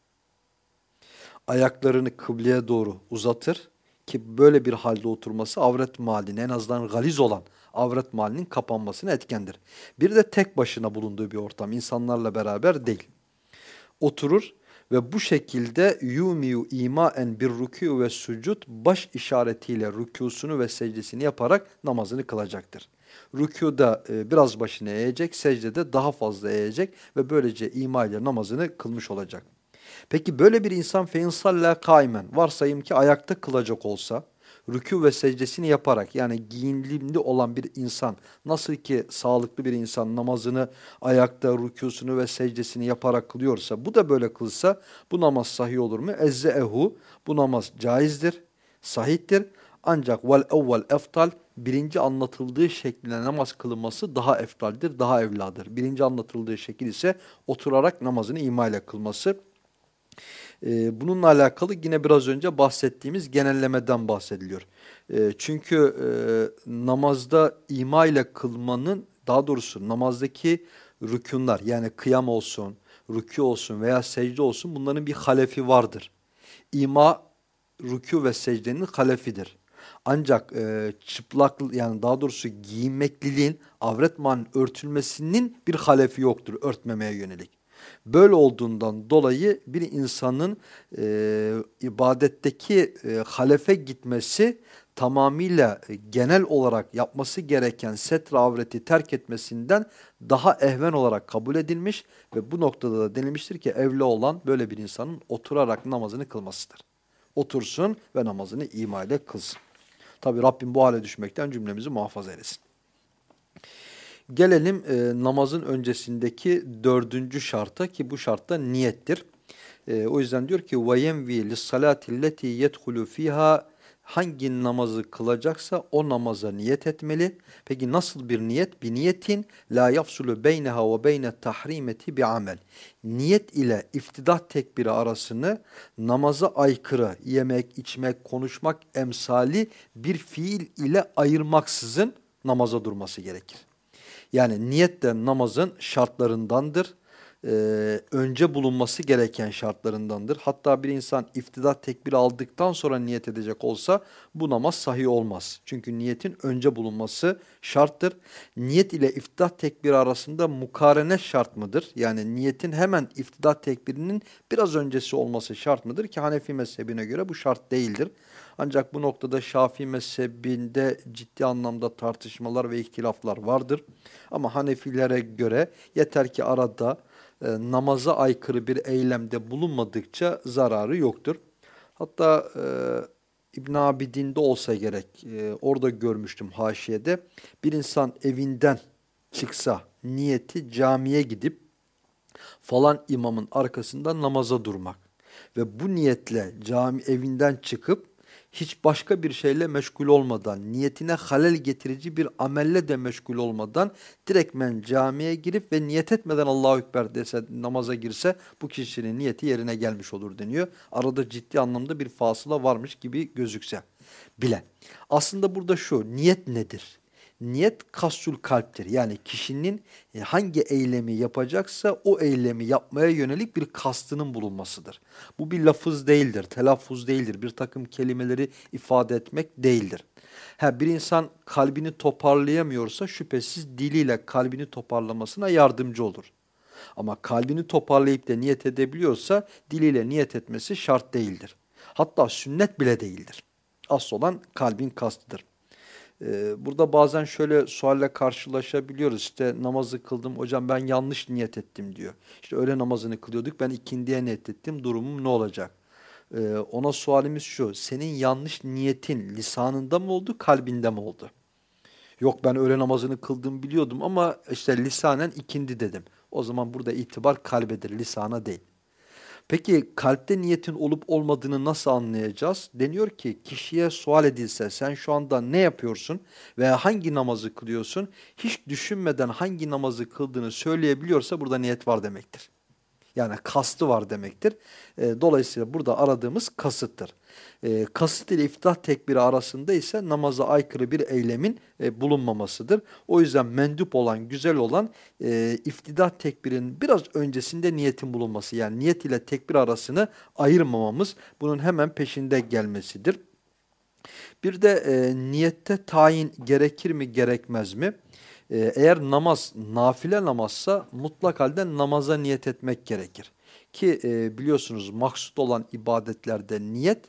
Ayaklarını kıbleye doğru uzatır ki böyle bir halde oturması avret malini en azından galiz olan avret malinin kapanmasına etkendir. Bir de tek başına bulunduğu bir ortam insanlarla beraber değil. Oturur ve bu şekilde yumiyu imaen bir rükû ve sucud baş işaretiyle rükûsunu ve secdesini yaparak namazını kılacaktır. Rükûda e, biraz başını eğecek, secdede daha fazla eğecek ve böylece ima ile namazını kılmış olacak. Peki böyle bir insan feinsalla kaimen varsayım ki ayakta kılacak olsa rükû ve secdesini yaparak yani giyinimli olan bir insan nasıl ki sağlıklı bir insan namazını ayakta rükûsunu ve secdesini yaparak kılıyorsa bu da böyle kılsa bu namaz sahih olur mu? Ezzeehu bu namaz caizdir, sahihtir. Ancak vel evvel eftal birinci anlatıldığı şekilde namaz kılınması daha eftaldir, daha evladır. Birinci anlatıldığı şekil ise oturarak namazını ima ile kılması e, bununla alakalı yine biraz önce bahsettiğimiz genellemeden bahsediliyor. E, çünkü e, namazda ima ile kılmanın daha doğrusu namazdaki rükunlar yani kıyam olsun, rükû olsun veya secde olsun bunların bir halefi vardır. İma rükû ve secdenin halefidir. Ancak e, çıplak yani daha doğrusu giyinmekliliğin avretman örtülmesinin bir halefi yoktur örtmemeye yönelik. Böyle olduğundan dolayı bir insanın e, ibadetteki e, halefe gitmesi tamamıyla e, genel olarak yapması gereken setre avreti terk etmesinden daha ehven olarak kabul edilmiş ve bu noktada da denilmiştir ki evli olan böyle bir insanın oturarak namazını kılmasıdır. Otursun ve namazını ima ile kılsın. Tabi Rabbim bu hale düşmekten cümlemizi muhafaza eylesin. Gelelim e, namazın öncesindeki dördüncü şarta ki bu şartta niyettir. E, o yüzden diyor ki وَيَنْوِي لِلصَّلَاتِ الَّتِي يَدْخُلُ ف۪يهَا Hangi namazı kılacaksa o namaza niyet etmeli. Peki nasıl bir niyet? Bir niyetin la yafsulu beyneha ve beyne tahrimeti bi amel. Niyet ile iftidah tekbiri arasını namaza aykırı yemek, içmek, konuşmak emsali bir fiil ile ayırmaksızın namaza durması gerekir. Yani niyet de namazın şartlarındandır. Ee, önce bulunması gereken şartlarındandır. Hatta bir insan iftida tekbir aldıktan sonra niyet edecek olsa bu namaz sahih olmaz. Çünkü niyetin önce bulunması şarttır. Niyet ile iftida tekbiri arasında mukarene şart mıdır? Yani niyetin hemen iftida tekbirinin biraz öncesi olması şart mıdır ki Hanefi mezhebine göre bu şart değildir. Ancak bu noktada Şafii mezhebinde ciddi anlamda tartışmalar ve ihtilaflar vardır. Ama Hanefilere göre yeter ki arada e, namaza aykırı bir eylemde bulunmadıkça zararı yoktur. Hatta e, İbn Abidin'de olsa gerek e, orada görmüştüm haşiyede bir insan evinden çıksa niyeti camiye gidip falan imamın arkasında namaza durmak ve bu niyetle cami evinden çıkıp hiç başka bir şeyle meşgul olmadan, niyetine halel getirici bir amelle de meşgul olmadan direktmen camiye girip ve niyet etmeden Allahu Ekber dese namaza girse bu kişinin niyeti yerine gelmiş olur deniyor. Arada ciddi anlamda bir fasıla varmış gibi gözükse bile. Aslında burada şu niyet nedir? Niyet kastul kalptir. Yani kişinin e, hangi eylemi yapacaksa o eylemi yapmaya yönelik bir kastının bulunmasıdır. Bu bir lafız değildir, telaffuz değildir, bir takım kelimeleri ifade etmek değildir. Ha, bir insan kalbini toparlayamıyorsa şüphesiz diliyle kalbini toparlamasına yardımcı olur. Ama kalbini toparlayıp da niyet edebiliyorsa diliyle niyet etmesi şart değildir. Hatta sünnet bile değildir. Asıl olan kalbin kastıdır. Ee, burada bazen şöyle sualle karşılaşabiliyoruz. İşte namazı kıldım hocam ben yanlış niyet ettim diyor. İşte öğle namazını kılıyorduk ben ikindiye niyet ettim durumum ne olacak? Ee, ona sualimiz şu senin yanlış niyetin lisanında mı oldu kalbinde mi oldu? Yok ben öğle namazını kıldım biliyordum ama işte lisanen ikindi dedim. O zaman burada itibar kalbedir lisana değil. Peki kalpte niyetin olup olmadığını nasıl anlayacağız? Deniyor ki kişiye sual edilse sen şu anda ne yapıyorsun veya hangi namazı kılıyorsun? Hiç düşünmeden hangi namazı kıldığını söyleyebiliyorsa burada niyet var demektir. Yani kastı var demektir. E, dolayısıyla burada aradığımız kasıttır. E, kasıt ile iftah tekbiri arasında ise namaza aykırı bir eylemin e, bulunmamasıdır. O yüzden mendup olan, güzel olan e, iftidah tekbirinin biraz öncesinde niyetin bulunması. Yani niyet ile tekbir arasını ayırmamamız bunun hemen peşinde gelmesidir. Bir de e, niyette tayin gerekir mi gerekmez mi? Ee, eğer namaz nafile namazsa mutlak halde namaza niyet etmek gerekir. Ki e, biliyorsunuz maksut olan ibadetlerde niyet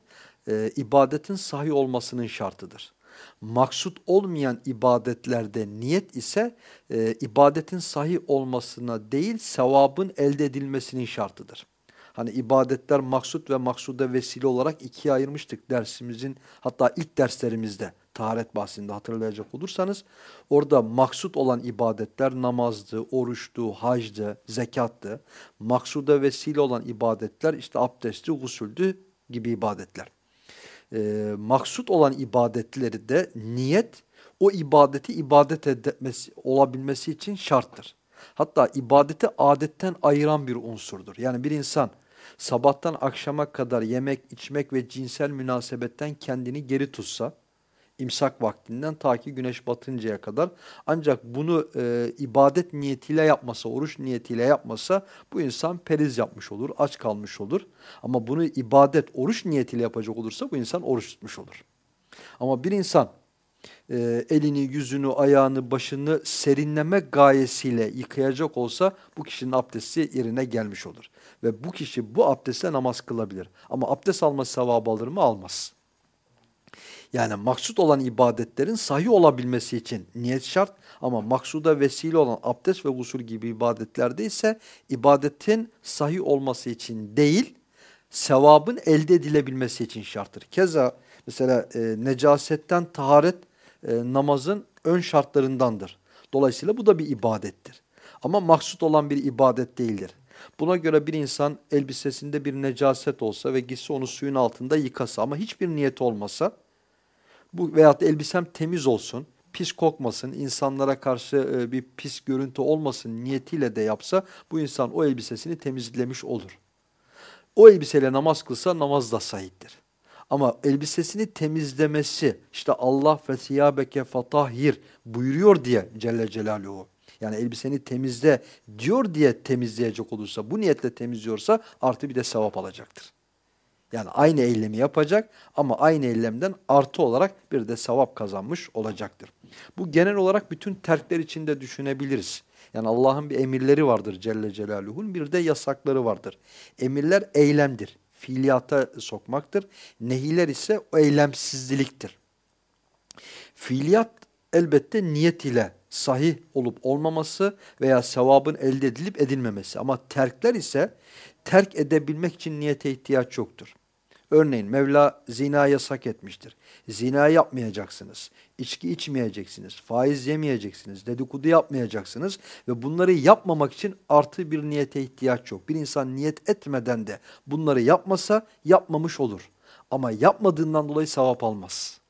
e, ibadetin sahih olmasının şartıdır. Maksut olmayan ibadetlerde niyet ise e, ibadetin sahih olmasına değil sevabın elde edilmesinin şartıdır. Hani ibadetler maksut ve maksuda vesile olarak ikiye ayırmıştık dersimizin hatta ilk derslerimizde taharet bahsinde hatırlayacak olursanız orada maksut olan ibadetler namazdı, oruçtu, hacdı, zekattı. Maksuda vesile olan ibadetler işte abdestti, gusüldü gibi ibadetler. Ee, maksut olan ibadetleri de niyet o ibadeti ibadet etmesi, olabilmesi için şarttır. Hatta ibadeti adetten ayıran bir unsurdur. Yani bir insan sabahtan akşama kadar yemek, içmek ve cinsel münasebetten kendini geri tutsa, imsak vaktinden ta ki güneş batıncaya kadar ancak bunu e, ibadet niyetiyle yapmasa, oruç niyetiyle yapmasa bu insan periz yapmış olur, aç kalmış olur. Ama bunu ibadet, oruç niyetiyle yapacak olursa bu insan oruç tutmuş olur. Ama bir insan e, elini, yüzünü, ayağını, başını serinleme gayesiyle yıkayacak olsa bu kişinin abdesti yerine gelmiş olur. Ve bu kişi bu abdestle namaz kılabilir. Ama abdest alma sevabı alır mı? Almaz. Yani maksut olan ibadetlerin sahih olabilmesi için niyet şart ama maksuda vesile olan abdest ve gusül gibi ibadetlerde ise ibadetin sahih olması için değil, sevabın elde edilebilmesi için şarttır. Keza mesela e, necasetten taharet e, namazın ön şartlarındandır. Dolayısıyla bu da bir ibadettir. Ama maksut olan bir ibadet değildir. Buna göre bir insan elbisesinde bir necaset olsa ve gitse onu suyun altında yıkasa ama hiçbir niyeti olmasa bu veyahut elbisem temiz olsun, pis kokmasın, insanlara karşı e, bir pis görüntü olmasın niyetiyle de yapsa bu insan o elbisesini temizlemiş olur. O elbiseyle namaz kılsa namaz da sahiptir. Ama elbisesini temizlemesi işte Allah ve siyabeke fatahhir buyuruyor diye Celle Celaluhu. Yani elbiseni temizle diyor diye temizleyecek olursa bu niyetle temizliyorsa artı bir de sevap alacaktır. Yani aynı eylemi yapacak ama aynı eylemden artı olarak bir de sevap kazanmış olacaktır. Bu genel olarak bütün terkler içinde düşünebiliriz. Yani Allah'ın bir emirleri vardır Celle Celaluhu'nun bir de yasakları vardır. Emirler eylemdir, fiiliyata sokmaktır. Nehiler ise o eylemsizliktir. Fiiliyat elbette niyet ile sahih olup olmaması veya sevabın elde edilip edilmemesi. Ama terkler ise terk edebilmek için niyete ihtiyaç yoktur. Örneğin Mevla zina yasak etmiştir. Zina yapmayacaksınız, içki içmeyeceksiniz, faiz yemeyeceksiniz, dedikodu yapmayacaksınız ve bunları yapmamak için artı bir niyete ihtiyaç yok. Bir insan niyet etmeden de bunları yapmasa yapmamış olur. Ama yapmadığından dolayı sevap almaz.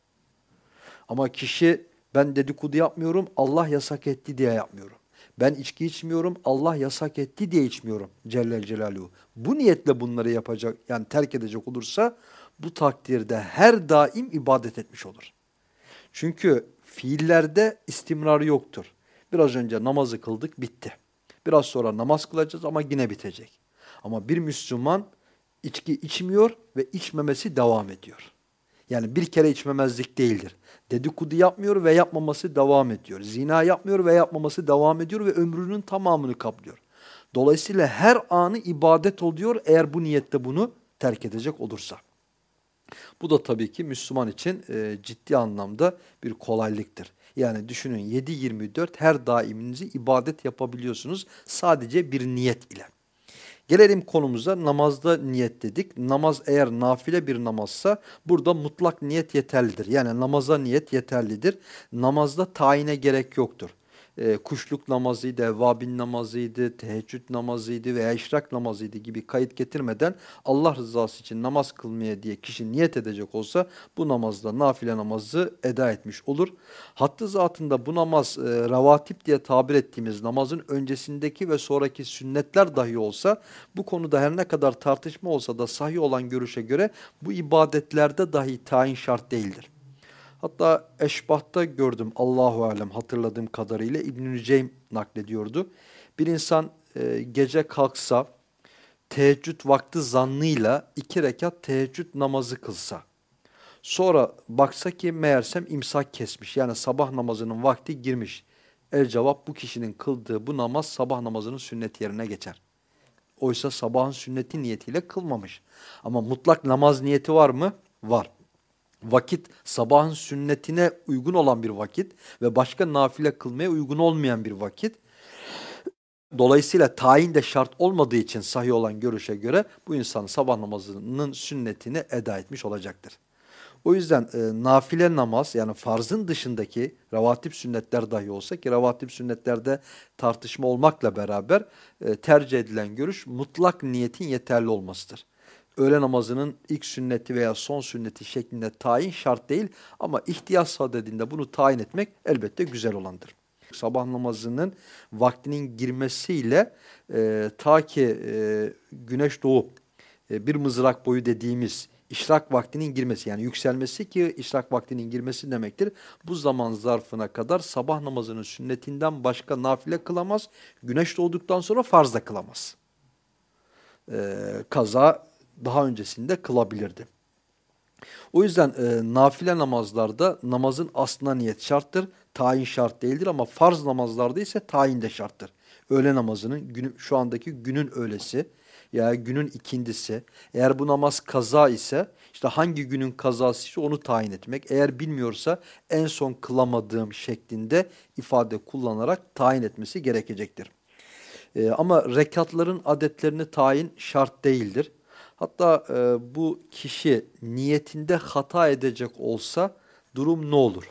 Ama kişi ben dedikodu yapmıyorum, Allah yasak etti diye yapmıyorum. Ben içki içmiyorum, Allah yasak etti diye içmiyorum Celle Celaluhu. Bu niyetle bunları yapacak, yani terk edecek olursa bu takdirde her daim ibadet etmiş olur. Çünkü fiillerde istimrar yoktur. Biraz önce namazı kıldık bitti. Biraz sonra namaz kılacağız ama yine bitecek. Ama bir Müslüman içki içmiyor ve içmemesi devam ediyor. Yani bir kere içmemezlik değildir. Dedikodu yapmıyor ve yapmaması devam ediyor. Zina yapmıyor ve yapmaması devam ediyor ve ömrünün tamamını kaplıyor. Dolayısıyla her anı ibadet oluyor eğer bu niyette bunu terk edecek olursa. Bu da tabii ki Müslüman için e, ciddi anlamda bir kolaylıktır. Yani düşünün 7-24 her daiminizi ibadet yapabiliyorsunuz sadece bir niyet ile. Gelelim konumuza namazda niyet dedik. Namaz eğer nafile bir namazsa burada mutlak niyet yeterlidir. Yani namaza niyet yeterlidir. Namazda tayine gerek yoktur e, kuşluk namazıydı, evvabin namazıydı, teheccüd namazıydı veya işrak namazıydı gibi kayıt getirmeden Allah rızası için namaz kılmaya diye kişi niyet edecek olsa bu namazda nafile namazı eda etmiş olur. Hattı zatında bu namaz e, revatip diye tabir ettiğimiz namazın öncesindeki ve sonraki sünnetler dahi olsa bu konuda her ne kadar tartışma olsa da sahih olan görüşe göre bu ibadetlerde dahi tayin şart değildir. Hatta Eşbah'ta gördüm Allahu Alem hatırladığım kadarıyla İbn-i Ceym naklediyordu. Bir insan e, gece kalksa teheccüd vakti zannıyla iki rekat teheccüd namazı kılsa. Sonra baksa ki meğersem imsak kesmiş yani sabah namazının vakti girmiş. El cevap bu kişinin kıldığı bu namaz sabah namazının sünnet yerine geçer. Oysa sabahın sünneti niyetiyle kılmamış. Ama mutlak namaz niyeti var mı? Var vakit sabahın sünnetine uygun olan bir vakit ve başka nafile kılmaya uygun olmayan bir vakit. Dolayısıyla tayin de şart olmadığı için sahih olan görüşe göre bu insan sabah namazının sünnetini eda etmiş olacaktır. O yüzden e, nafile namaz yani farzın dışındaki revatip sünnetler dahi olsa ki revatip sünnetlerde tartışma olmakla beraber e, tercih edilen görüş mutlak niyetin yeterli olmasıdır öğle namazının ilk sünneti veya son sünneti şeklinde tayin şart değil ama ihtiyaç sadedinde bunu tayin etmek elbette güzel olandır. Sabah namazının vaktinin girmesiyle e, ta ki e, güneş doğup e, bir mızrak boyu dediğimiz işrak vaktinin girmesi yani yükselmesi ki işrak vaktinin girmesi demektir. Bu zaman zarfına kadar sabah namazının sünnetinden başka nafile kılamaz. Güneş doğduktan sonra farz da kılamaz. Ee, kaza daha öncesinde kılabilirdi. O yüzden e, nafile namazlarda namazın aslına niyet şarttır. Tayin şart değildir ama farz namazlarda ise tayin de şarttır. Öğle namazının günü, şu andaki günün öğlesi ya günün ikindisi. Eğer bu namaz kaza ise işte hangi günün kazası ise onu tayin etmek. Eğer bilmiyorsa en son kılamadığım şeklinde ifade kullanarak tayin etmesi gerekecektir. Ee, ama rekatların adetlerini tayin şart değildir. Hatta e, bu kişi niyetinde hata edecek olsa durum ne olur?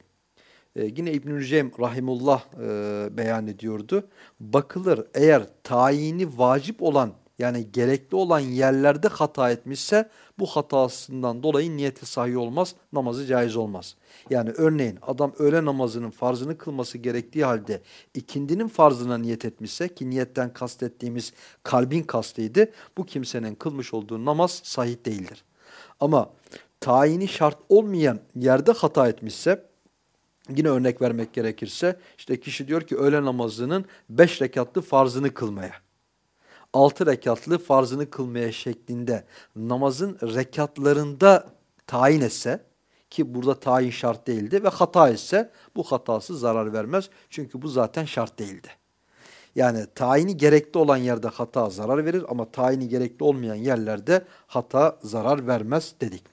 E, yine İbn-i Cem Rahimullah e, beyan ediyordu. Bakılır eğer tayini vacip olan yani gerekli olan yerlerde hata etmişse bu hatasından dolayı niyeti sahih olmaz, namazı caiz olmaz. Yani örneğin adam öğle namazının farzını kılması gerektiği halde ikindinin farzına niyet etmişse ki niyetten kastettiğimiz kalbin kastıydı bu kimsenin kılmış olduğu namaz sahih değildir. Ama tayini şart olmayan yerde hata etmişse yine örnek vermek gerekirse işte kişi diyor ki öğle namazının beş rekatlı farzını kılmaya altı rekatlı farzını kılmaya şeklinde namazın rekatlarında tayin etse ki burada tayin şart değildi ve hata etse bu hatası zarar vermez. Çünkü bu zaten şart değildi. Yani tayini gerekli olan yerde hata zarar verir ama tayini gerekli olmayan yerlerde hata zarar vermez dedik.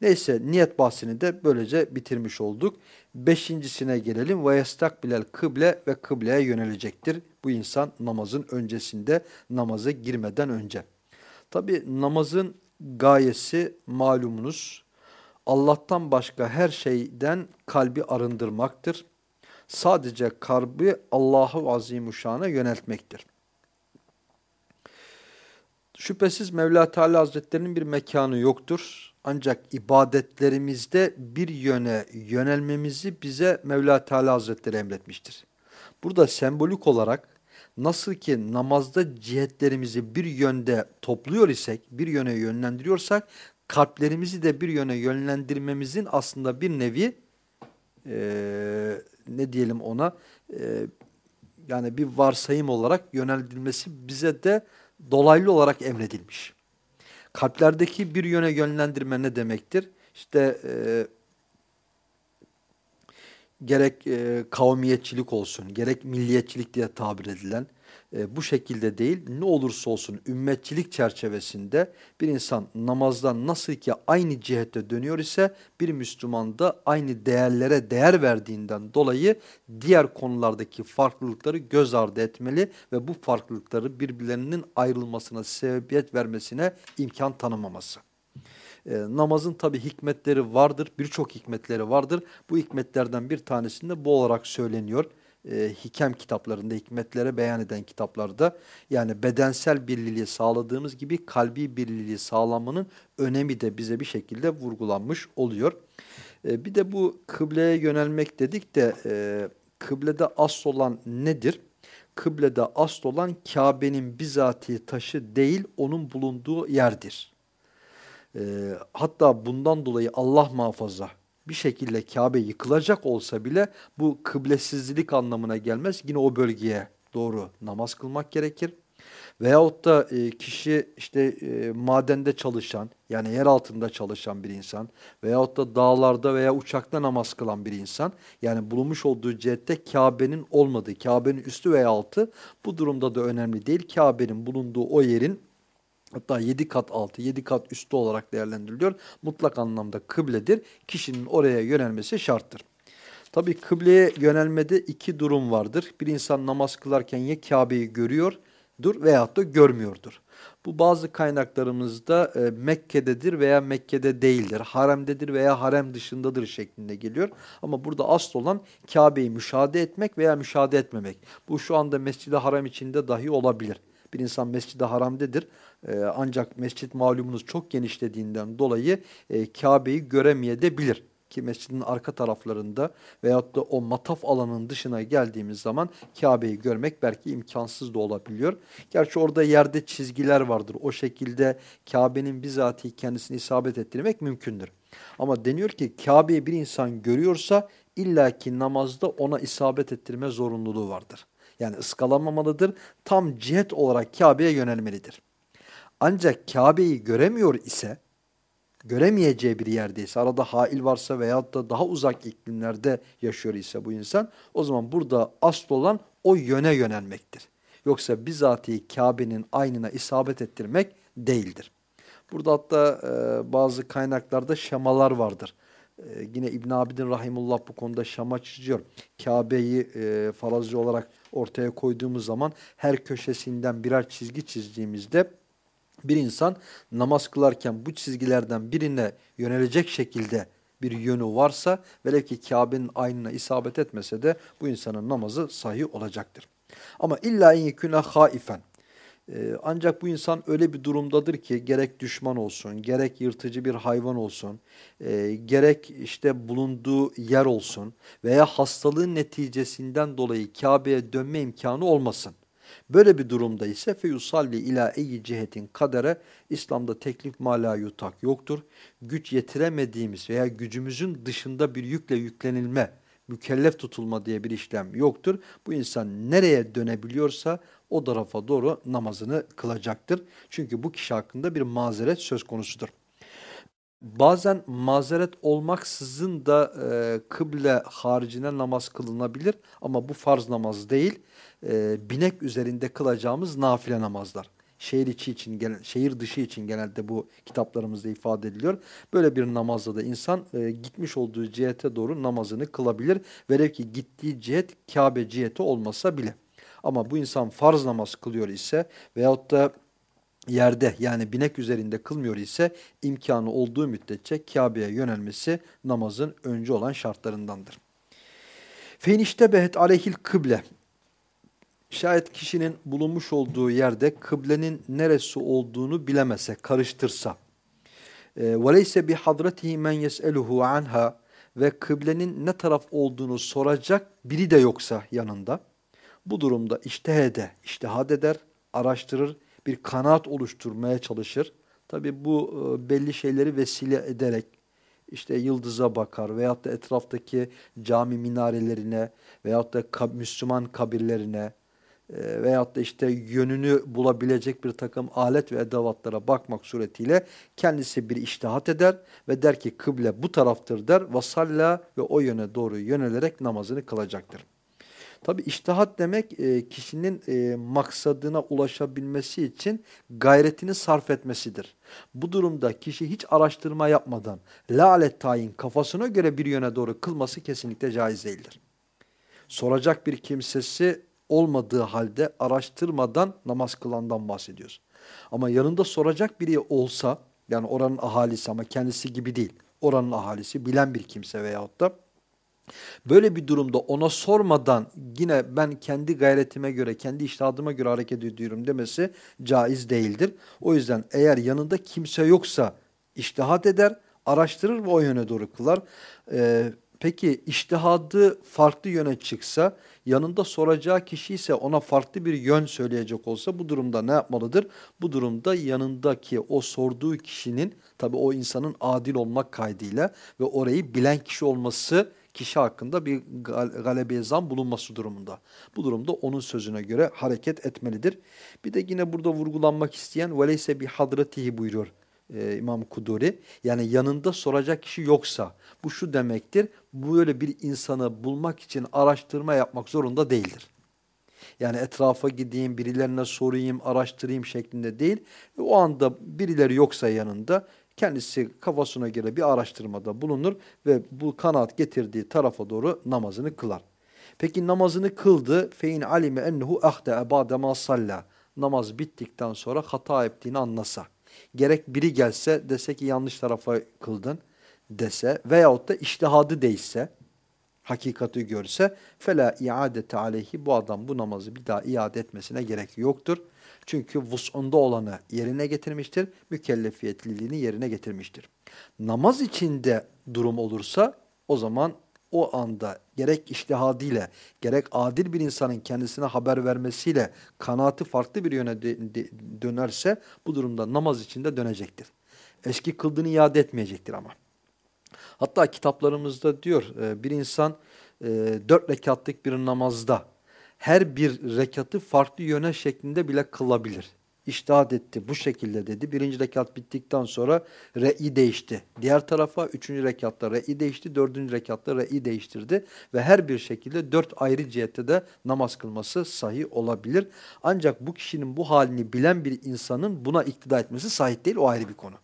Neyse niyet bahsini de böylece bitirmiş olduk. Beşincisine gelelim. Ve yestakbilel kıble ve kıbleye yönelecektir. Bu insan namazın öncesinde namaza girmeden önce. Tabi namazın gayesi malumunuz Allah'tan başka her şeyden kalbi arındırmaktır. Sadece kalbi Allahu Azimuşşan'a yöneltmektir. Şüphesiz Mevla Teala Hazretlerinin bir mekanı yoktur. Ancak ibadetlerimizde bir yöne yönelmemizi bize Mevla Teala Hazretleri emretmiştir. Burada sembolik olarak nasıl ki namazda cihetlerimizi bir yönde topluyor isek, bir yöne yönlendiriyorsak, kalplerimizi de bir yöne yönlendirmemizin aslında bir nevi e, ne diyelim ona e, yani bir varsayım olarak yöneltilmesi bize de dolaylı olarak emredilmiş. Kalplerdeki bir yöne yönlendirme ne demektir? İşte e, gerek e, kavmiyetçilik olsun, gerek milliyetçilik diye tabir edilen e, bu şekilde değil ne olursa olsun ümmetçilik çerçevesinde bir insan namazdan nasıl ki aynı cihette dönüyor ise bir Müslüman da aynı değerlere değer verdiğinden dolayı diğer konulardaki farklılıkları göz ardı etmeli ve bu farklılıkları birbirlerinin ayrılmasına sebebiyet vermesine imkan tanımaması. E, namazın tabi hikmetleri vardır, birçok hikmetleri vardır. Bu hikmetlerden bir tanesinde bu olarak söyleniyor e, hikem kitaplarında, hikmetlere beyan eden kitaplarda yani bedensel birliliği sağladığımız gibi kalbi birliliği sağlamanın önemi de bize bir şekilde vurgulanmış oluyor. E, bir de bu kıbleye yönelmek dedik de e, kıblede asıl olan nedir? Kıblede asıl olan Kabe'nin bizatihi taşı değil onun bulunduğu yerdir. E, hatta bundan dolayı Allah muhafaza bir şekilde Kabe yıkılacak olsa bile bu kıblesizlik anlamına gelmez. Yine o bölgeye doğru namaz kılmak gerekir. Veyahut da e, kişi işte e, madende çalışan yani yer altında çalışan bir insan veyahut da dağlarda veya uçakta namaz kılan bir insan yani bulunmuş olduğu cihette Kabe'nin olmadığı, Kabe'nin üstü veya altı bu durumda da önemli değil. Kabe'nin bulunduğu o yerin hatta 7 kat altı, 7 kat üstü olarak değerlendiriliyor. Mutlak anlamda kıbledir. Kişinin oraya yönelmesi şarttır. Tabi kıbleye yönelmede iki durum vardır. Bir insan namaz kılarken ya Kabe'yi görüyordur veyahut da görmüyordur. Bu bazı kaynaklarımızda e, Mekke'dedir veya Mekke'de değildir. Haremdedir veya harem dışındadır şeklinde geliyor. Ama burada asıl olan Kabe'yi müşahede etmek veya müşahede etmemek. Bu şu anda Mescid-i Haram içinde dahi olabilir. Bir insan Mescid-i Haram'dedir e, ancak mescit malumunuz çok genişlediğinden dolayı e, Kabe'yi göremeyebilir. Ki mescidin arka taraflarında veyahut da o mataf alanın dışına geldiğimiz zaman Kabe'yi görmek belki imkansız da olabiliyor. Gerçi orada yerde çizgiler vardır. O şekilde Kabe'nin bizatihi kendisini isabet ettirmek mümkündür. Ama deniyor ki Kabe'yi bir insan görüyorsa illaki namazda ona isabet ettirme zorunluluğu vardır. Yani ıskalamamalıdır. Tam cihet olarak Kabe'ye yönelmelidir. Ancak Kabe'yi göremiyor ise, göremeyeceği bir yerdeyse, arada hail varsa veyahut da daha uzak iklimlerde yaşıyor ise bu insan, o zaman burada asıl olan o yöne yönelmektir. Yoksa bizatihi Kabe'nin aynına isabet ettirmek değildir. Burada hatta e, bazı kaynaklarda şemalar vardır. E, yine İbn Abidin Rahimullah bu konuda şama çiziyor. Kabe'yi e, farazcı olarak ortaya koyduğumuz zaman her köşesinden birer çizgi çizdiğimizde bir insan namaz kılarken bu çizgilerden birine yönelecek şekilde bir yönü varsa velev ki Kabe'nin aynına isabet etmese de bu insanın namazı sahih olacaktır. Ama illa in yekuna haifen. Ee, ancak bu insan öyle bir durumdadır ki gerek düşman olsun, gerek yırtıcı bir hayvan olsun, e, gerek işte bulunduğu yer olsun veya hastalığın neticesinden dolayı Kabe'ye dönme imkanı olmasın. Böyle bir durumda ise feyusalli ila eyyi cihetin kadere İslam'da teklif mala yutak yoktur. Güç yetiremediğimiz veya gücümüzün dışında bir yükle yüklenilme, mükellef tutulma diye bir işlem yoktur. Bu insan nereye dönebiliyorsa o tarafa doğru namazını kılacaktır. Çünkü bu kişi hakkında bir mazeret söz konusudur. Bazen mazeret olmaksızın da e, kıble haricine namaz kılınabilir ama bu farz namaz değil e, binek üzerinde kılacağımız nafile namazlar. Şehir içi için, genel, şehir dışı için genelde bu kitaplarımızda ifade ediliyor. Böyle bir namazda da insan e, gitmiş olduğu cihete doğru namazını kılabilir. Velev ki gittiği cihet Kabe ciheti olmasa bile. Ama bu insan farz namaz kılıyor ise veyahut da yerde yani binek üzerinde kılmıyor ise imkanı olduğu müddetçe Kabe'ye yönelmesi namazın önce olan şartlarındandır. Fenişte behet aleyhil kıble Şayet kişinin bulunmuş olduğu yerde kıblenin neresi olduğunu bilemese, karıştırsa. وَلَيْسَ بِحَضْرَتِهِ مَنْ يَسْأَلُهُ عَنْهَا Ve kıblenin ne taraf olduğunu soracak biri de yoksa yanında. Bu durumda iştihede, iştihad eder, araştırır, bir kanaat oluşturmaya çalışır. Tabi bu belli şeyleri vesile ederek, işte yıldıza bakar veyahut da etraftaki cami minarelerine veyahut da Müslüman kabirlerine e, veyahut da işte yönünü bulabilecek bir takım alet ve edevatlara bakmak suretiyle kendisi bir iştihat eder ve der ki kıble bu taraftır der. Vasalla ve o yöne doğru yönelerek namazını kılacaktır. Tabi iştihat demek e, kişinin e, maksadına ulaşabilmesi için gayretini sarf etmesidir. Bu durumda kişi hiç araştırma yapmadan lalet tayin kafasına göre bir yöne doğru kılması kesinlikle caiz değildir. Soracak bir kimsesi olmadığı halde araştırmadan namaz kılandan bahsediyoruz. Ama yanında soracak biri olsa yani oranın ahalisi ama kendisi gibi değil oranın ahalisi bilen bir kimse veyahut da Böyle bir durumda ona sormadan yine ben kendi gayretime göre, kendi iştahadıma göre hareket ediyorum demesi caiz değildir. O yüzden eğer yanında kimse yoksa iştihat eder, araştırır ve o yöne doğru kılar. Ee, peki iştihadı farklı yöne çıksa, yanında soracağı kişi ise ona farklı bir yön söyleyecek olsa bu durumda ne yapmalıdır? Bu durumda yanındaki o sorduğu kişinin, tabi o insanın adil olmak kaydıyla ve orayı bilen kişi olması kişi hakkında bir galebe zam bulunması durumunda. Bu durumda onun sözüne göre hareket etmelidir. Bir de yine burada vurgulanmak isteyen veleyse bir hadratihi buyuruyor e, İmam Kuduri. Yani yanında soracak kişi yoksa bu şu demektir. Böyle bir insanı bulmak için araştırma yapmak zorunda değildir. Yani etrafa gideyim, birilerine sorayım, araştırayım şeklinde değil. O anda birileri yoksa yanında kendisi kafasına göre bir araştırmada bulunur ve bu kanaat getirdiği tarafa doğru namazını kılar. Peki namazını kıldı. Fein alime ennehu ahde ba'de ma salla. Namaz bittikten sonra hata ettiğini anlasa. Gerek biri gelse dese ki yanlış tarafa kıldın dese veyahut da iştihadı değişse hakikati görse fela iadete aleyhi bu adam bu namazı bir daha iade etmesine gerek yoktur. Çünkü vus'unda olanı yerine getirmiştir, mükellefiyetliliğini yerine getirmiştir. Namaz içinde durum olursa o zaman o anda gerek iştihadiyle, gerek adil bir insanın kendisine haber vermesiyle kanaati farklı bir yöne dönerse bu durumda namaz içinde dönecektir. Eski kıldığını iade etmeyecektir ama. Hatta kitaplarımızda diyor e, bir insan e, dört rekatlık bir namazda her bir rekatı farklı yöne şeklinde bile kılabilir. İştahat etti bu şekilde dedi. Birinci rekat bittikten sonra re'i değişti. Diğer tarafa üçüncü rekatta re'i değişti. Dördüncü rekatta re'i değiştirdi. Ve her bir şekilde dört ayrı cihette de namaz kılması sahih olabilir. Ancak bu kişinin bu halini bilen bir insanın buna iktida etmesi sahih değil. O ayrı bir konu.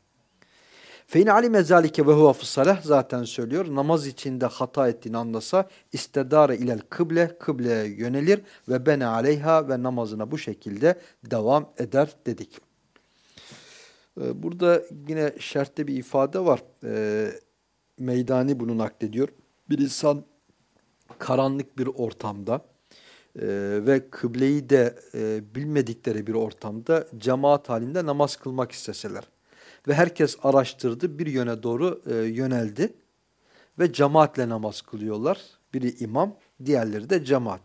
Fein alime zalike ve huve fıssalah zaten söylüyor. Namaz içinde hata ettiğini anlasa istedare ilel kıble, kıbleye yönelir ve bene aleyha ve namazına bu şekilde devam eder dedik. Ee, burada yine şertte bir ifade var. E, meydani bunu naklediyor. Bir insan karanlık bir ortamda e, ve kıbleyi de e, bilmedikleri bir ortamda cemaat halinde namaz kılmak isteseler ve herkes araştırdı, bir yöne doğru e, yöneldi ve cemaatle namaz kılıyorlar. Biri imam, diğerleri de cemaat.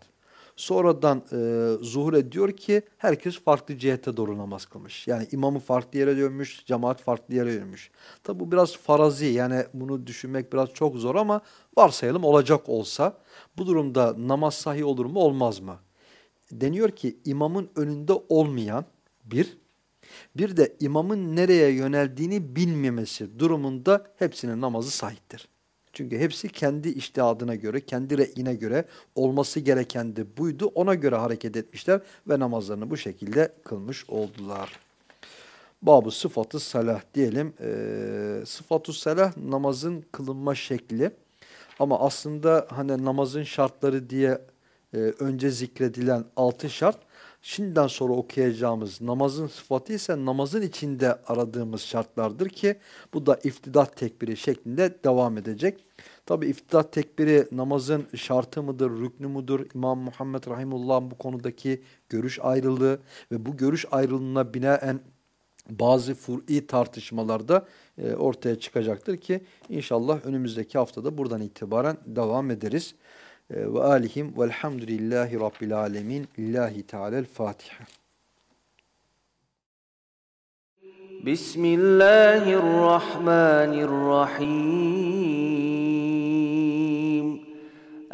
Sonradan e, zuhur ediyor ki herkes farklı cihete doğru namaz kılmış. Yani imamı farklı yere dönmüş, cemaat farklı yere dönmüş. Tabi bu biraz farazi yani bunu düşünmek biraz çok zor ama varsayalım olacak olsa bu durumda namaz sahih olur mu olmaz mı? Deniyor ki imamın önünde olmayan bir bir de imamın nereye yöneldiğini bilmemesi durumunda hepsinin namazı sahiptir. Çünkü hepsi kendi iştihadına göre, kendi re'ine göre olması gereken de buydu. Ona göre hareket etmişler ve namazlarını bu şekilde kılmış oldular. Babu sıfatı salah diyelim. E, sıfatı salah namazın kılınma şekli. Ama aslında hani namazın şartları diye e, önce zikredilen altı şart şimdiden sonra okuyacağımız namazın sıfatı ise namazın içinde aradığımız şartlardır ki bu da iftidat tekbiri şeklinde devam edecek. Tabi iftidat tekbiri namazın şartı mıdır, rüknü müdür? İmam Muhammed Rahimullah'ın bu konudaki görüş ayrılığı ve bu görüş ayrılığına binaen bazı fur'i tartışmalarda e, ortaya çıkacaktır ki inşallah önümüzdeki haftada buradan itibaren devam ederiz. Ee, ve alihim velhamdülillahi rabbil alemin. Lillahi Teala'l Fatiha. بسم الله الرحمن الرحيم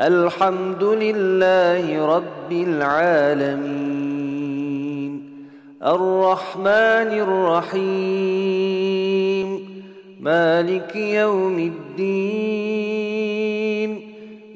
الحمد لله رب